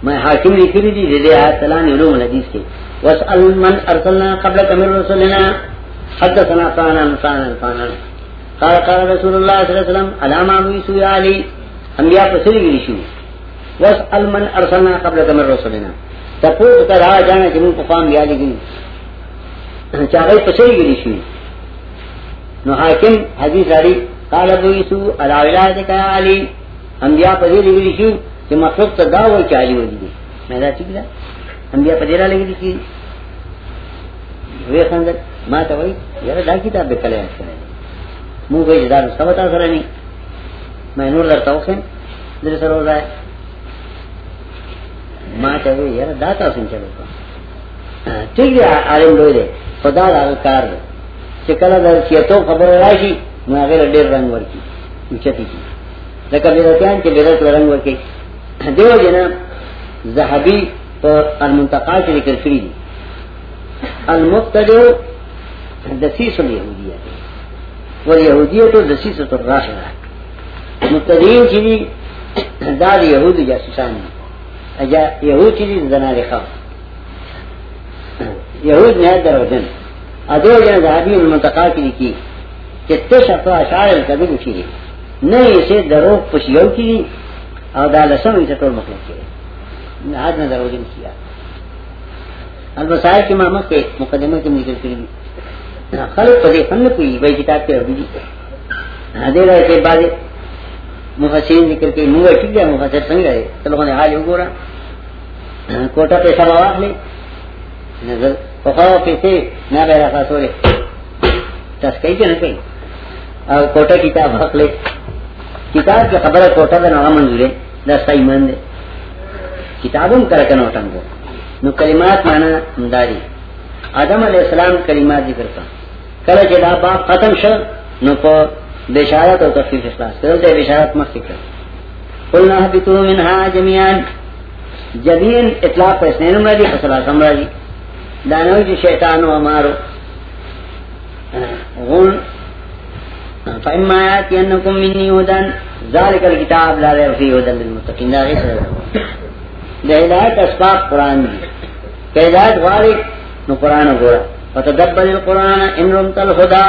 او مې حاکم یې کړی دی دې آیات تلان علوم الحدیث کې واسال من ارسلنا قبلك من رسلنا حدثنا قانا قانا قانا قال قال رسول الله صلى الله عليه وسلم علامه ابو يسوع علي؟ انبیاء په سری شو واسأل من ارسلنا قبل من رسولنا تپوت کا رہا جانا کہ من قفام بیا لگی چاہے پسری گری شوی نو حاکم حدیث علی قال ابو یسو علا ولایت کا علی انبیاء پدی لگی شو کہ مخلوق تا دا وای چالی وای دی میں دا ٹھیک دا انبیاء پدی را لگی شي وی خندق ما ته وای یاره دا کتاب به کله اسره مو به دا سبتا سره ني مې نور درته وخم در سر ہو رہا ہے ماں چلو یار داتا سن چلو کا ٹھیک ہے، عالم لوی دے خدا دا کار دے چکل در چیتو خبر راشی نو غیر ډیر رنگ ورکی اوچتی کی۔ لکه بیرتیان چې بیرت رنگ ورکی دیو جنا زهبی پر المنتقا کې ذکر کړی دي. المبتدع دسیس الیهودیه. واليهودیه دسیسه الراشده مبتدعين چې دي، دا د يهودو جاسوسان دي. اجا يهود چې دي زنارخه يهود نه دروځن ادو جن زهبی المنتقا کے کې لیکي چې تشفا اشعار الكذب شي نه یې سه درو پښیو کې او دا لسم یې ټول مخلوق کې نه حد نه دروځن کیا البصائر کې مامه کې مقدمه کې ذکر کړی خلق فن کوي وای کتاب ته ورغلي هدا راځي بعد مفسرین ذکر کوي موږ ټیک دی، مفسر څنګه دی؟ څلګو نه حال وګوره. کوټه په سبا واخلې. نظر په خوا کې څه نه به راځوي تاسو کوي کنه کوي او کوټه کتاب اخلي کتاب کی خبره کوټه د نه منځوري دا صحیح مان دي کتابم کرا کنه وټنګو نو کلمات معنا مداري آدم علیہ السلام کلمات ذکر کا کله چې دا باب ختم شو، نو په بشارت او تخفیف اخلاص کړه د بشارت مخ ذکر قلنا هبطوا منها جميعا جميعا اطلاق پر اسنین مرادی فصلا سمراجی دانوی چې شیطان او امارو غون فإما يأتينكم مني هدى، ذلك الكتاب لا ريب فيه هدى للمتقين. دا غیر سره د هدایت اسباب قران دي که هدایت غواړي نو قران وګوره فتدبر القران ان رمت الهدى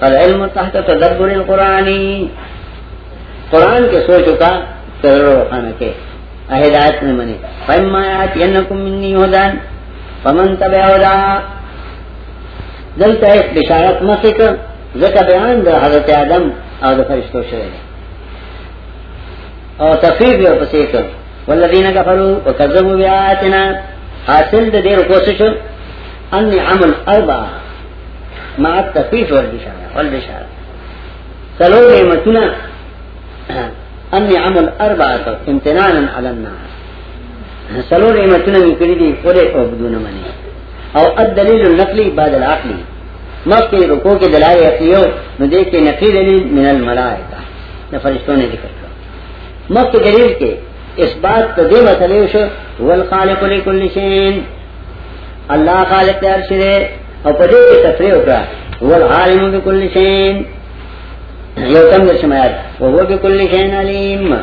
فالعلم تحت تدبر القران قران کے سوچو کا کرو خانہ کے۔ ہدایت میں منی۔ فإما يأتينكم مني هدى، فمن تبع هدى۔ دلته بشارت مخک ذکر بیان د حضرت آدم او د فرشتو شوی او تفسیر یو پسې کړ والذین کفروا وکذبوا بیااتنا حاصل د دې کوشش ان عمل اربع۔ مع التخفيف والبشاره والبشاره سلو نعمتنا۔ ان عمل اربعه امتنانا على الناس سلو نعمتنا من کړی دي ولې او منی۔ او الدلیل النقلی بعد العقلی۔ مکه رکو کې دلایل عقلیو نو دې کې نقلی دلیل من الملائکه د فرشتو نه ذکر کړو مکه دلیل کې اثبات ته دې مسلې شو، والخالق لكل شيء الله خالق دې هر شی او په دې تفریح وکړه والعالم بكل شيء یو کم در شمایات وهو بكل شيء عليم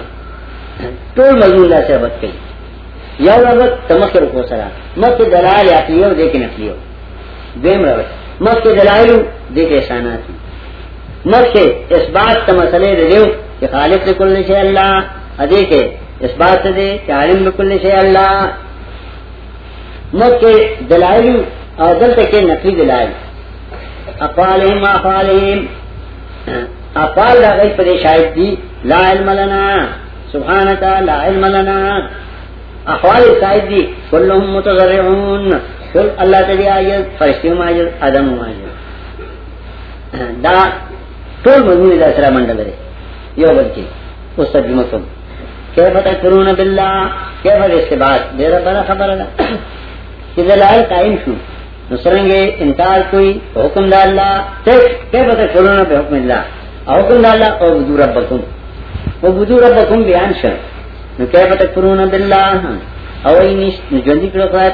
ټول مضمون لا ثابت کړي یو رغبت تمخر کو سره مکه دلائل عقلیو دې کې نقلیو دیم رغبت مکه دلائل دې کې شانات مکه اثبات ته مسلې دیو چې خالق سے کل شی الله ادې کې اثبات دې چې عالم کل شی الله مکه دلائل او دلته کې نقلی دلائل اقوالهم افعالهم اقوال دا غي پر شاهد دي لا علم لنا سبحانك لا علم لنا۔ احوال شاهد دي كلهم متضرعون۔ کل الله تعالی آیت فرشتي ماجر ادم ماجر دا ټول مضمون دا سره منډه لري یو بل کې اوس ترجمه کیف تکرون بالله کیف الاستباد ډیر بڑا خبره ده چې دلایل قائم شو۔ نو څنګه انکار کوي حکم د الله ته کیف تکرون به حکم الله حکم د الله او بدو ربکم۔ او بدو ربکم بیان شه نو کیف تکرون بالله او اینیش نو ژوند کړه خدای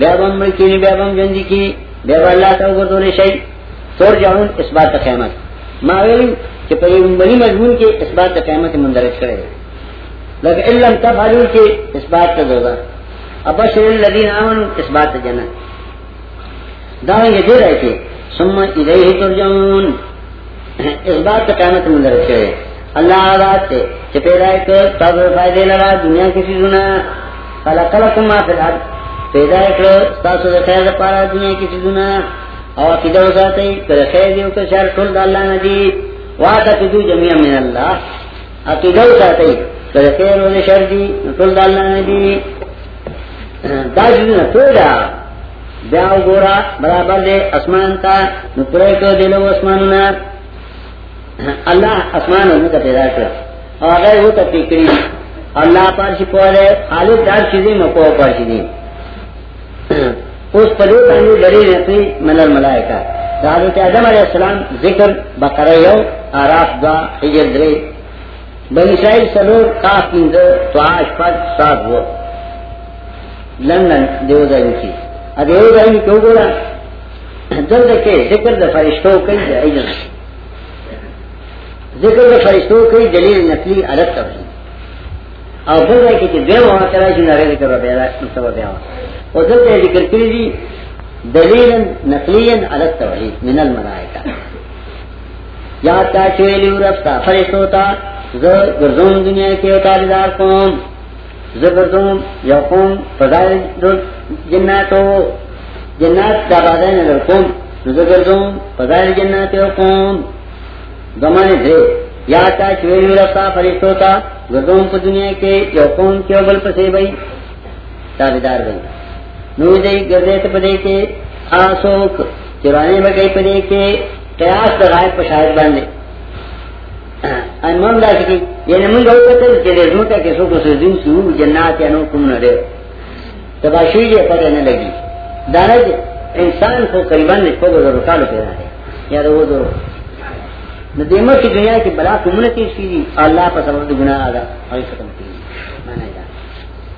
تعالی لرا بیا به مړ کینی بیا به ژوند کی بیا الله ته وګورئ شي تور جاون اثبات قیامت۔ ما ویل چې په یوه بنی مضمون کې اثبات قیامت مندرج کړي لکه علم تفعلوا کې اثبات ته دوزا ابشر اللذین آمن الذين امنوا اثبات جنت۔ دا یې دې راځي ثم الیه ترجعون۔ اثبات قیامت مندرج کړي الله آزاد ته چې پیدا کړ تاسو فائدې لرا دنیا کې چیزونه خلق لكم ما فی الارض۔ پیدا کړ تاسو د خیر لپاره دنیا کې چیزونه او عقیده وساتئ کله خیر دی او که شر، ټول د الله نه دی واعتقدوا جميعا من الله. عقیده وساتئ کله خیر او شر دی ټول د الله نه دی دا څنګه ټول بیا وګورا برابر دی اسمان ته، نو پرې کو دلو اسمانونه الله اسمان او موږ پیدا کړ اگر وہ تفریقی اللہ پر شکوال ہے خالد دار چیزیں مکو پر چیزیں ہاں۔ اس پدے پہلے بڑی رسی ملل ملائکہ حضرت آدم علیہ السلام ذکر بقرہ یو، آراف دا حجر درے۔ بن اسرائیل سلور کاف کیند تو آش پد سات وہ۔ لندن دیو دائم کی۔ دیو دائم کیوں گولا؟ دل دکے ذکر دا فرشتو کئی دا عجر ذکر دا فرشتو کئی، دلیل نقلی عدد تفصیل۔ او دل دکے چی دیو وہاں کرا چی نرے ذکر را بیادا مستوى ذکر کری دی دلیل نقلیا علی التوحید، من الملائکہ۔ یاد کا چویلی رفتا فرشتو تا ز گرزون دنیا کے اتاریدار قوم ز گرزون یو قوم، فضائل جناتو، جنات دا بادائن در قوم ز گرزون فضائل جنات یو قوم۔ زمانے دے، یاد کا چویلی رفتا فرشتو تا گرزون پا دنیا کے یو قوم کیو بل پسے بھئی تابدار بھئی۔ نو دے گردے تے پدے کے، آسوک، چرانے پدے کے، قیاس پشاہد باندے دا یعنی من گو سو جنات یا نو کم جے پتہ نہ لگی۔ دانا انسان کو قریباً کو پیدا ہے۔ یا دو کی دنیا کی بلا کمنے تیز کی جی، اللہ پر سبب گناہ آدھا اور ختم کی۔ مانا جا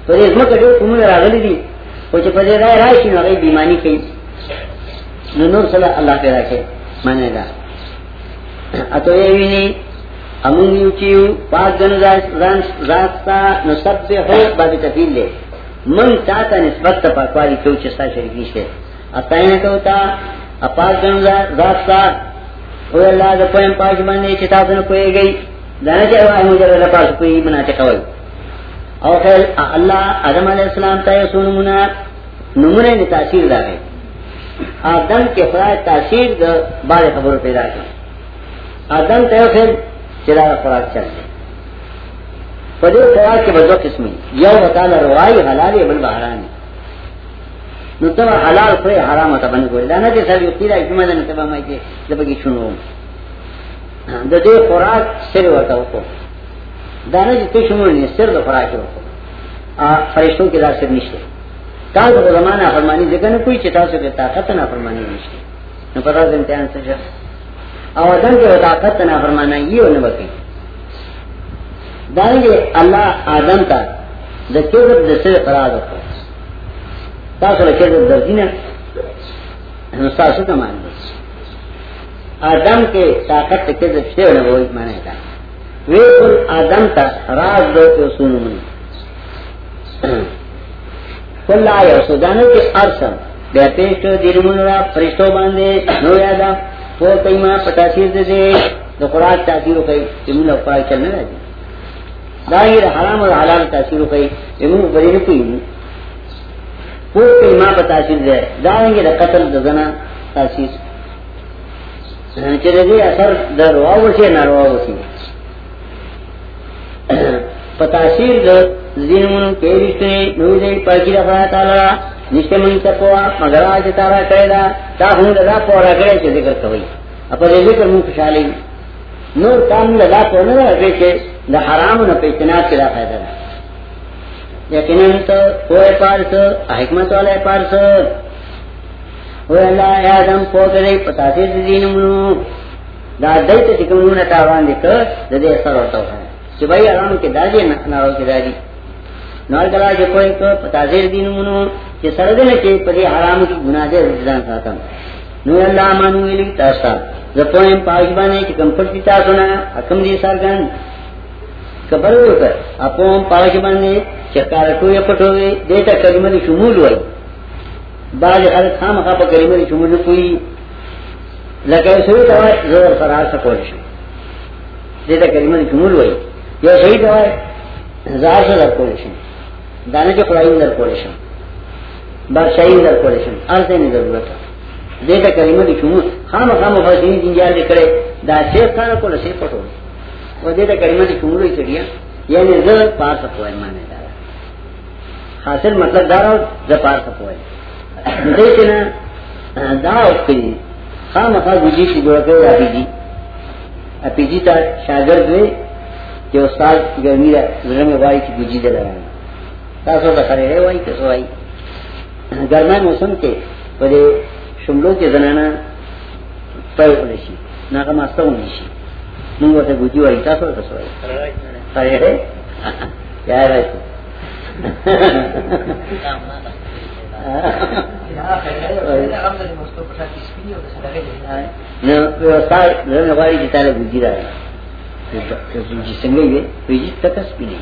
تو رزمکا جو راغلی دی وہ چھ پدے رائے رائے شنو غی بیمانی کئی۔ نو نور صلی اللہ پیدا کے مانے دا۔ اتو ایوینی امون یوچیو پاک جنو زاستا نصبحو باب تفیل لے۔ من تاتا نسبت تا پاکوالی کیو چستا شرکی شے۔ اتائینا کوتا اپاک جنو زاستا، او اللہ دا پویم پاک باندے چتا سنو کوئی گئی۔ دانا چاہو آئی مجرد پاس کوئی مناتے قوی۔ او خیر اللہ آدم علیہ السلام تا یسو نمونا نمونے نے تاثیر دا گئی آدم کے خوراک تاثیر دا بار خبر پیدا کی آدم تا خیر چرا خوراک چل گئی پدے خوراک کے بدو قسمی یو بطالا روائی حلالی بل بحرانی نو تبا حلال خوری حرام تا بند گوری دانا چه سر یقیدہ اکمہ دا نتبا مائی چه دبگی چنو دا دے خوراک سر ورطا وکو دانا جی تو شمول نہیں سر دو خوراک وکو فرشتوں کے دار سر نشتے کال کو زمانہ فرمانی ذکر نہ کوئی چتا سے طاقت نہ فرمانی نشتے نو پتہ دے امتحان سے او دن کے طاقت نہ فرمانا یہ نہ بکی دانا جی اللہ آدم تا ذکر د سر قرار وکو تاسو له کېدو درځینه نو تاسو ته معنی آدم کے طاقت کے ذکر سے نہ وہی معنی کا آدم تا راز دو کے سنو منی کل آیا سودانو کے ارسم بیا پیشتو دیرمون را، فرشتو باندے، نو یادا۔ تو کئی ماں پتاثیر دے دے۔ دو قرآن تاثیرو کئی امون اقرآن چلنے راجی ظاہر حرام اور حلال تاثیرو کئی امون بری نکوئی تو کئی ماں پتاثیر دے۔ دائیں دا قتل دا زنا تاثیر۔ چلے دے اثر دا رواو سے نہ رواو سے پتاثیر د زینمونو کې رښتې نو دې پاکی رفا تعالی نشته مونږ ته پوا مگر اج تارا کړه تا هم دا پورا کړی چې ذکر کوي اپ دې ذکر مونږ خوشاله نور کام لگا کو نه راځي چې د حرام نه په اجتناب کې را فائدہ ده یقینا ته کوه پارس، حکمت والے پارس۔ او الله آدم پوکړې پتاثیر زینمونو دا دایته چې کومونه تاوان دي که د دې اثر ورته چې بھائی آرام کې دادی نارو کې دادی. نور کلا چې کوئی کو پتاذیر دینونو چې سره دې کې په دې حرام کې ګناه دې ځان ساتم. نو الله مانو ویلی تاسو زه پوهیم پاک باندې چې کوم پټی تاسو نه حکم دې سرګن خبر وکړه اپوم پاک باندې چې کار ټوې پټوي دې ته کلمه شمول وای باج خلک خامخا په کلمه شمول کوي لکه سوي ته زور فرار سکول شي دې ته کلمه شمول وای یو صحیح دوای زار سے در کولې شم دانه کې خدای در کولې شم در کولې شم ارته ضرورت دې ته کلمه دي شمو خام خام مفسرین جنجال لیکره دا شیخ خان کوله شیخ پټو و دې ته کلمه دي شمو لري کړیا یعنی زه پاس کوی معنی دا حاصل مطلب دا راو زه پاس کوی دې کنه دا اوکې خام خام وجي چې جوړ کړی اپی جی اپی جی تا شاګرد وې کہ استاد گرمی میں وائی کی گجی دے لگا تاسو کا خرے ہے وائی کسو وائی۔ گرما موسم کے بڑے شملوں کے زنانا پیر پڑے شی ناکا ماستا ہوں شی۔ منگو سے گجی وائی تاسو کسو وائی۔ خرے ہے کیا ہے تو ګوجی راځي چې څنګه یې پیږي تک سپینې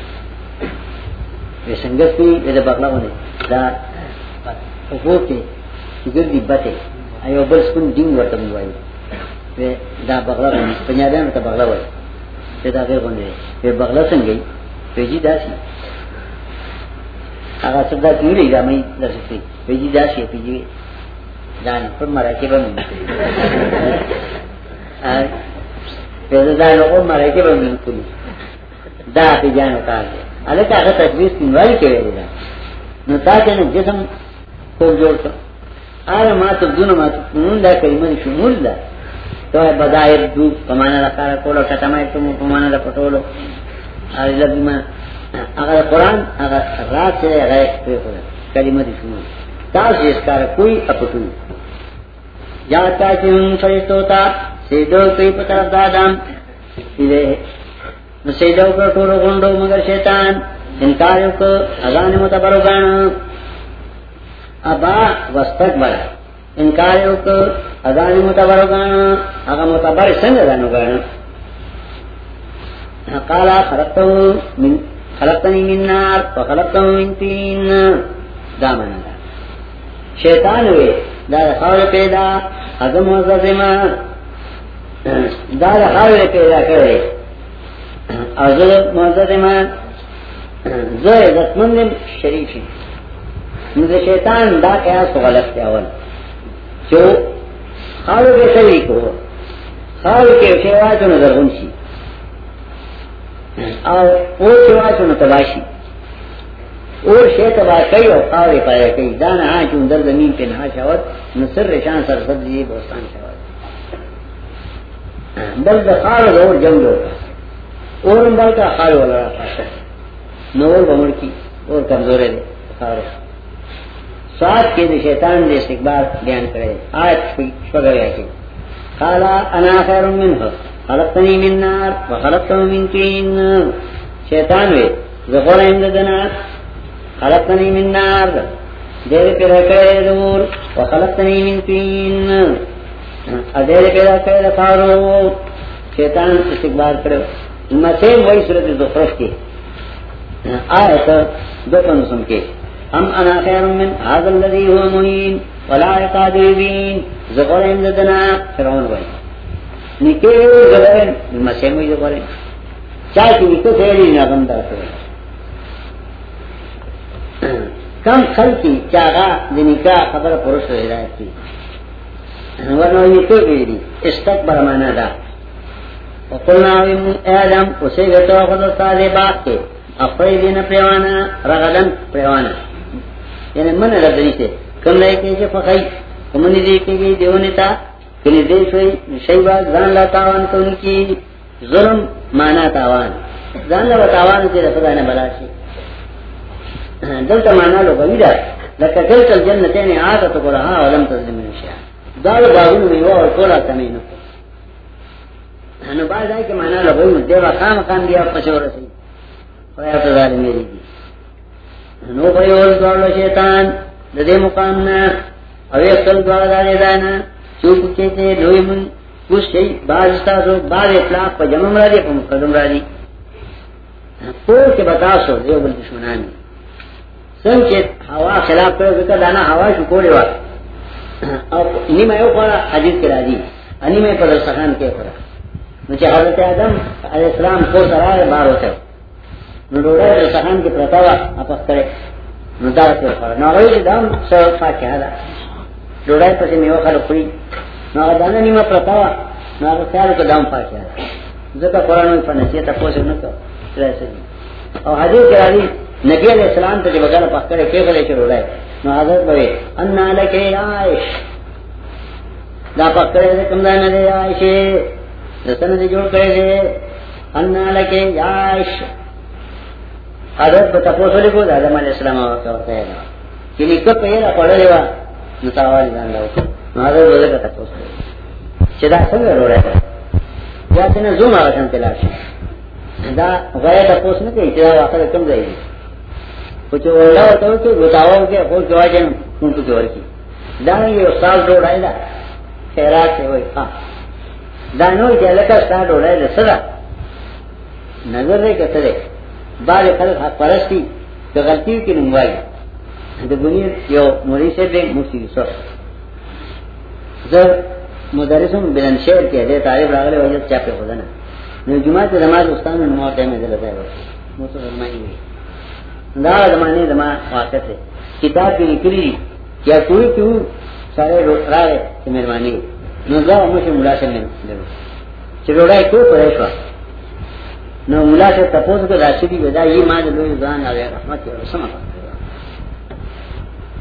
یې څنګه سپینې د بغلاونه دا وګورئ چې ګردي بته ایو بل دین دا بغلا بغلا دا غیر بغلا دا پر مرکه باندې پیدا دا مرے کے بندے کلی دا پی جانو کار دے الکا اگر تکبیر سنوالی کے ویلی دا. نو تا کہ جسم کو جوڑ کر آر ما تبدون ما تبدون دا کلمہ شمول دا تو ہے بدائر دو پمانا دا کارا کولو کتمائی تمو پمانا دا پٹولو آر لبی ما اگر قرآن اگر رات سے غیر کلمہ دی شمول. تاس جس کارا کوئی اپٹوئی جاتا کہ ہم فرشتوں تا سیدو کئی پترف دادام سیدو کا ٹولو گنڈو مگر شیطان. انکاریو کو اذان متبرو گانا ابا وستک بڑا. انکاریو کو اذان متبرو گانا اگا متبر سنگ ازانو گانا قالا خلقتو من خلقتنی من نار وخلقتو من تین. دامنا دا. شیطان ہوئے دا خاور پیدا ازم وزدما دا دا خاور پیدا کرے ازل وزدما زو عزتمند شریفی نو شیطان دا قیاس کو غلط کیا اول. جو خاور کے شریف ہو خاور کے شیواتو نظر غنشی اور وہ شیواتو نتباشی اور شے تباہ کئی اور خاورے پائے کئی دانا آن چون در زمین پہ نہا شاوت نصر رشان سر سبزی بوستان شاوت بل دا خار اور جنگ ہوتا اور بل کا خار والا را پاشا نور بمڑ کی اور کمزور ہے خار ساتھ کے دے شیطان دے استقبال بیان کرے۔ آج شگر گیا کہ قالا انا خیر منہ خلقتنی من نار وخلقتنی من تین شیطان وے، زخور انددنات خلقتنی من نار دیر پہ رکھے دور۔ وخلقتنی من تین دیر پہ شیطان استقبال کرو۔ مسیم وہی صورت دخرف کے آیت دو پنسم کے۔ ہم انا خیر من هذا الذي هو مهين ولا يقادر بين زغور فرعون وہی۔ نکے زغور مسیم وہی زغور چاہے کہ نکو سیری نغم دار کرو کم خل کی چاگا خبر پروش ہدایت کی۔ ورنہ یہ تو دا وقلنا اسے گتو خود استاد باق کے دین پریوانا پریوانا یعنی من سے کم رہے کمنی دے کے گئی دیونی تا کنی دے شوئی زان لا تاوان تو ان کی ظلم مانا تاوان. زان لا تاوان سے رفضا نے بلا شی دلتا مانا لو بمی دا دلتا الجنتین آتا تو قرآن ولم تظلم نشیا دارو باغون میوہ اور کولا تمینو نو باز آئی کہ مانا لو بمی دیوا خام خام دیا پشور سی خویا تو ظالمی دی دی نو بیول دوارلو شیطان دے مقامنا او اختل دوار دارے دانا چوک کہتے دوئی من کچھ شئی باز استاسو باز اطلاق پا جمع را دی پا مقدم را دی پور کے بتاسو دیو بل دشمنانی سنچ ہوا خلاف کر ذکر دانا ہوا شکوڑے وا اور انہی میں پڑا حدیث کے راضی انہی میں پڑا سخان کے پڑا مجھے حضرت آدم علیہ السلام کو سرائے بار ہوتے نو ڈوڑا تو سخان کے پرتاوا اپس کرے۔ نو دار کے پڑا نو غوی دام سو پا کے ہدا ڈوڑا پسی میں وخر کوئی نو دانا نیمہ پرتاوا نو اگر خیال کو دام پا کے ہدا ذکر قرآن میں پنسیتا پوسے نکو۔ رہے اور حدیث کے راضی نبی علیہ السلام ته بغیر پکړه کې غلې چلوړای نو حضرت به ان لکه عائش. دا پکړه دې کوم نه نه عائشه دسن دې جوړ کړې دې انا لکے یاش حضرت بتا پوسو لکو دا آدم علیہ السلام آوکا ہوتا ہے نا کہ لکو پہلا پڑھا لیوا نتاوالی دان لاؤ نو حضرت بتا کتا پوسو لکو چدا سنگ رو رہا ہے یا تینا زوم آگا سن تلاشی دا غیر تا پوس نکے چدا واقع کم جائے کچھ اولا ہوتا ہو کہ ان کو جوڑ کی جی۔ یہ استاد خیرات سے ہاں۔ استاد نظر رہے کہ خلق حق پرستی کہ غلطی کی نموائی۔ دنیا یو سے سو زر مدرسوں بلند شہر کے دے تعریف راغلے وجہ چاپے خدا نا۔ نو جماعت نماز استاد میں نماز دے میں دلتا ہے۔ موسیقی فرمائی ہوئی۔ دا زمانے زمان واقع سے۔ کتاب کی نکلی کیا کوئی کیوں سارے راگے کہ مہربانی۔ نو دا مجھے ملا سے میں دلو چلوڑا کیوں پریشوا نو ملا سے تپوس کو راشی کی وجہ یہ ماں لوگ زان آ گیا رحمت کی رسم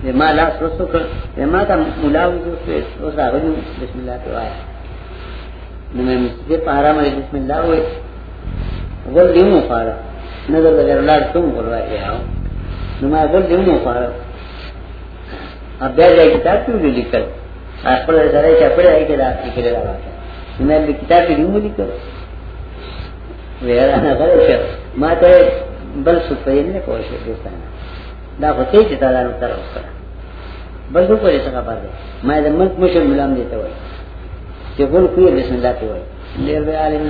یہ ماں لاس رسو کر، یہ ماں کا ملا اس راغلی بسم اللہ کے آیا۔ نو میں مسجد پہارا مجھے بسم اللہ ہوئے۔ گل دیوں پہارا نظر اگر لار تم بولوا کے آؤ اب بیٹھ جائے کتاب کیوں نہیں لکھ کر؟ آپ پر سارے چپڑے آئی کہ رات کی کرے رہا میں کتاب کی ڈھونگ لکھ کر بل څه په یې نه کوی دا په بل ملک ملام بسم عالم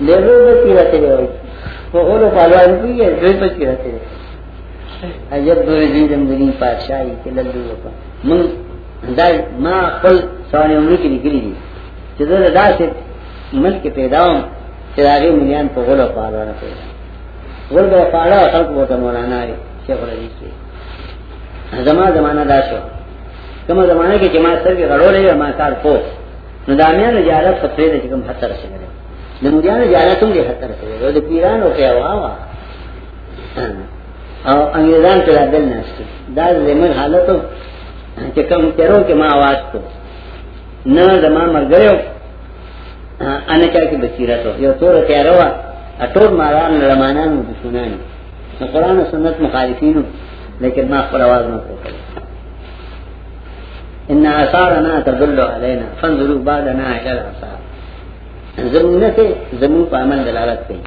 یو پای پای لیر به تیرته دی من دا ما خپل عمر چې زه ملک پیدا وم چې مليان په غلو پیدا ول خلق مولانا شیخ زما زمانہ دا شو کومه زمانہ کې چې ما غړولې ما کار کو نو دامیان جارت خطرې د کوم حتی رسېږي دنگیان جانا تم دے خطر کرے گا پیران ہو کیا ہوا اور انگریزان کے دل ناشتے داز زمین حالت ہو کہ کم کرو کہ ماں آواز کو نہ زماں مر ان کیا کہ بصیرت ہو یہ تو کیا روا اٹور ماران رمانان دشمنان قرآن و سنت مخالفین لیکن ما پر آواز نہ کو ان اثارنا تدل علینا. فانظروا بعدنا الى آثار. زمین سے زمین پر عمل دلالت کئی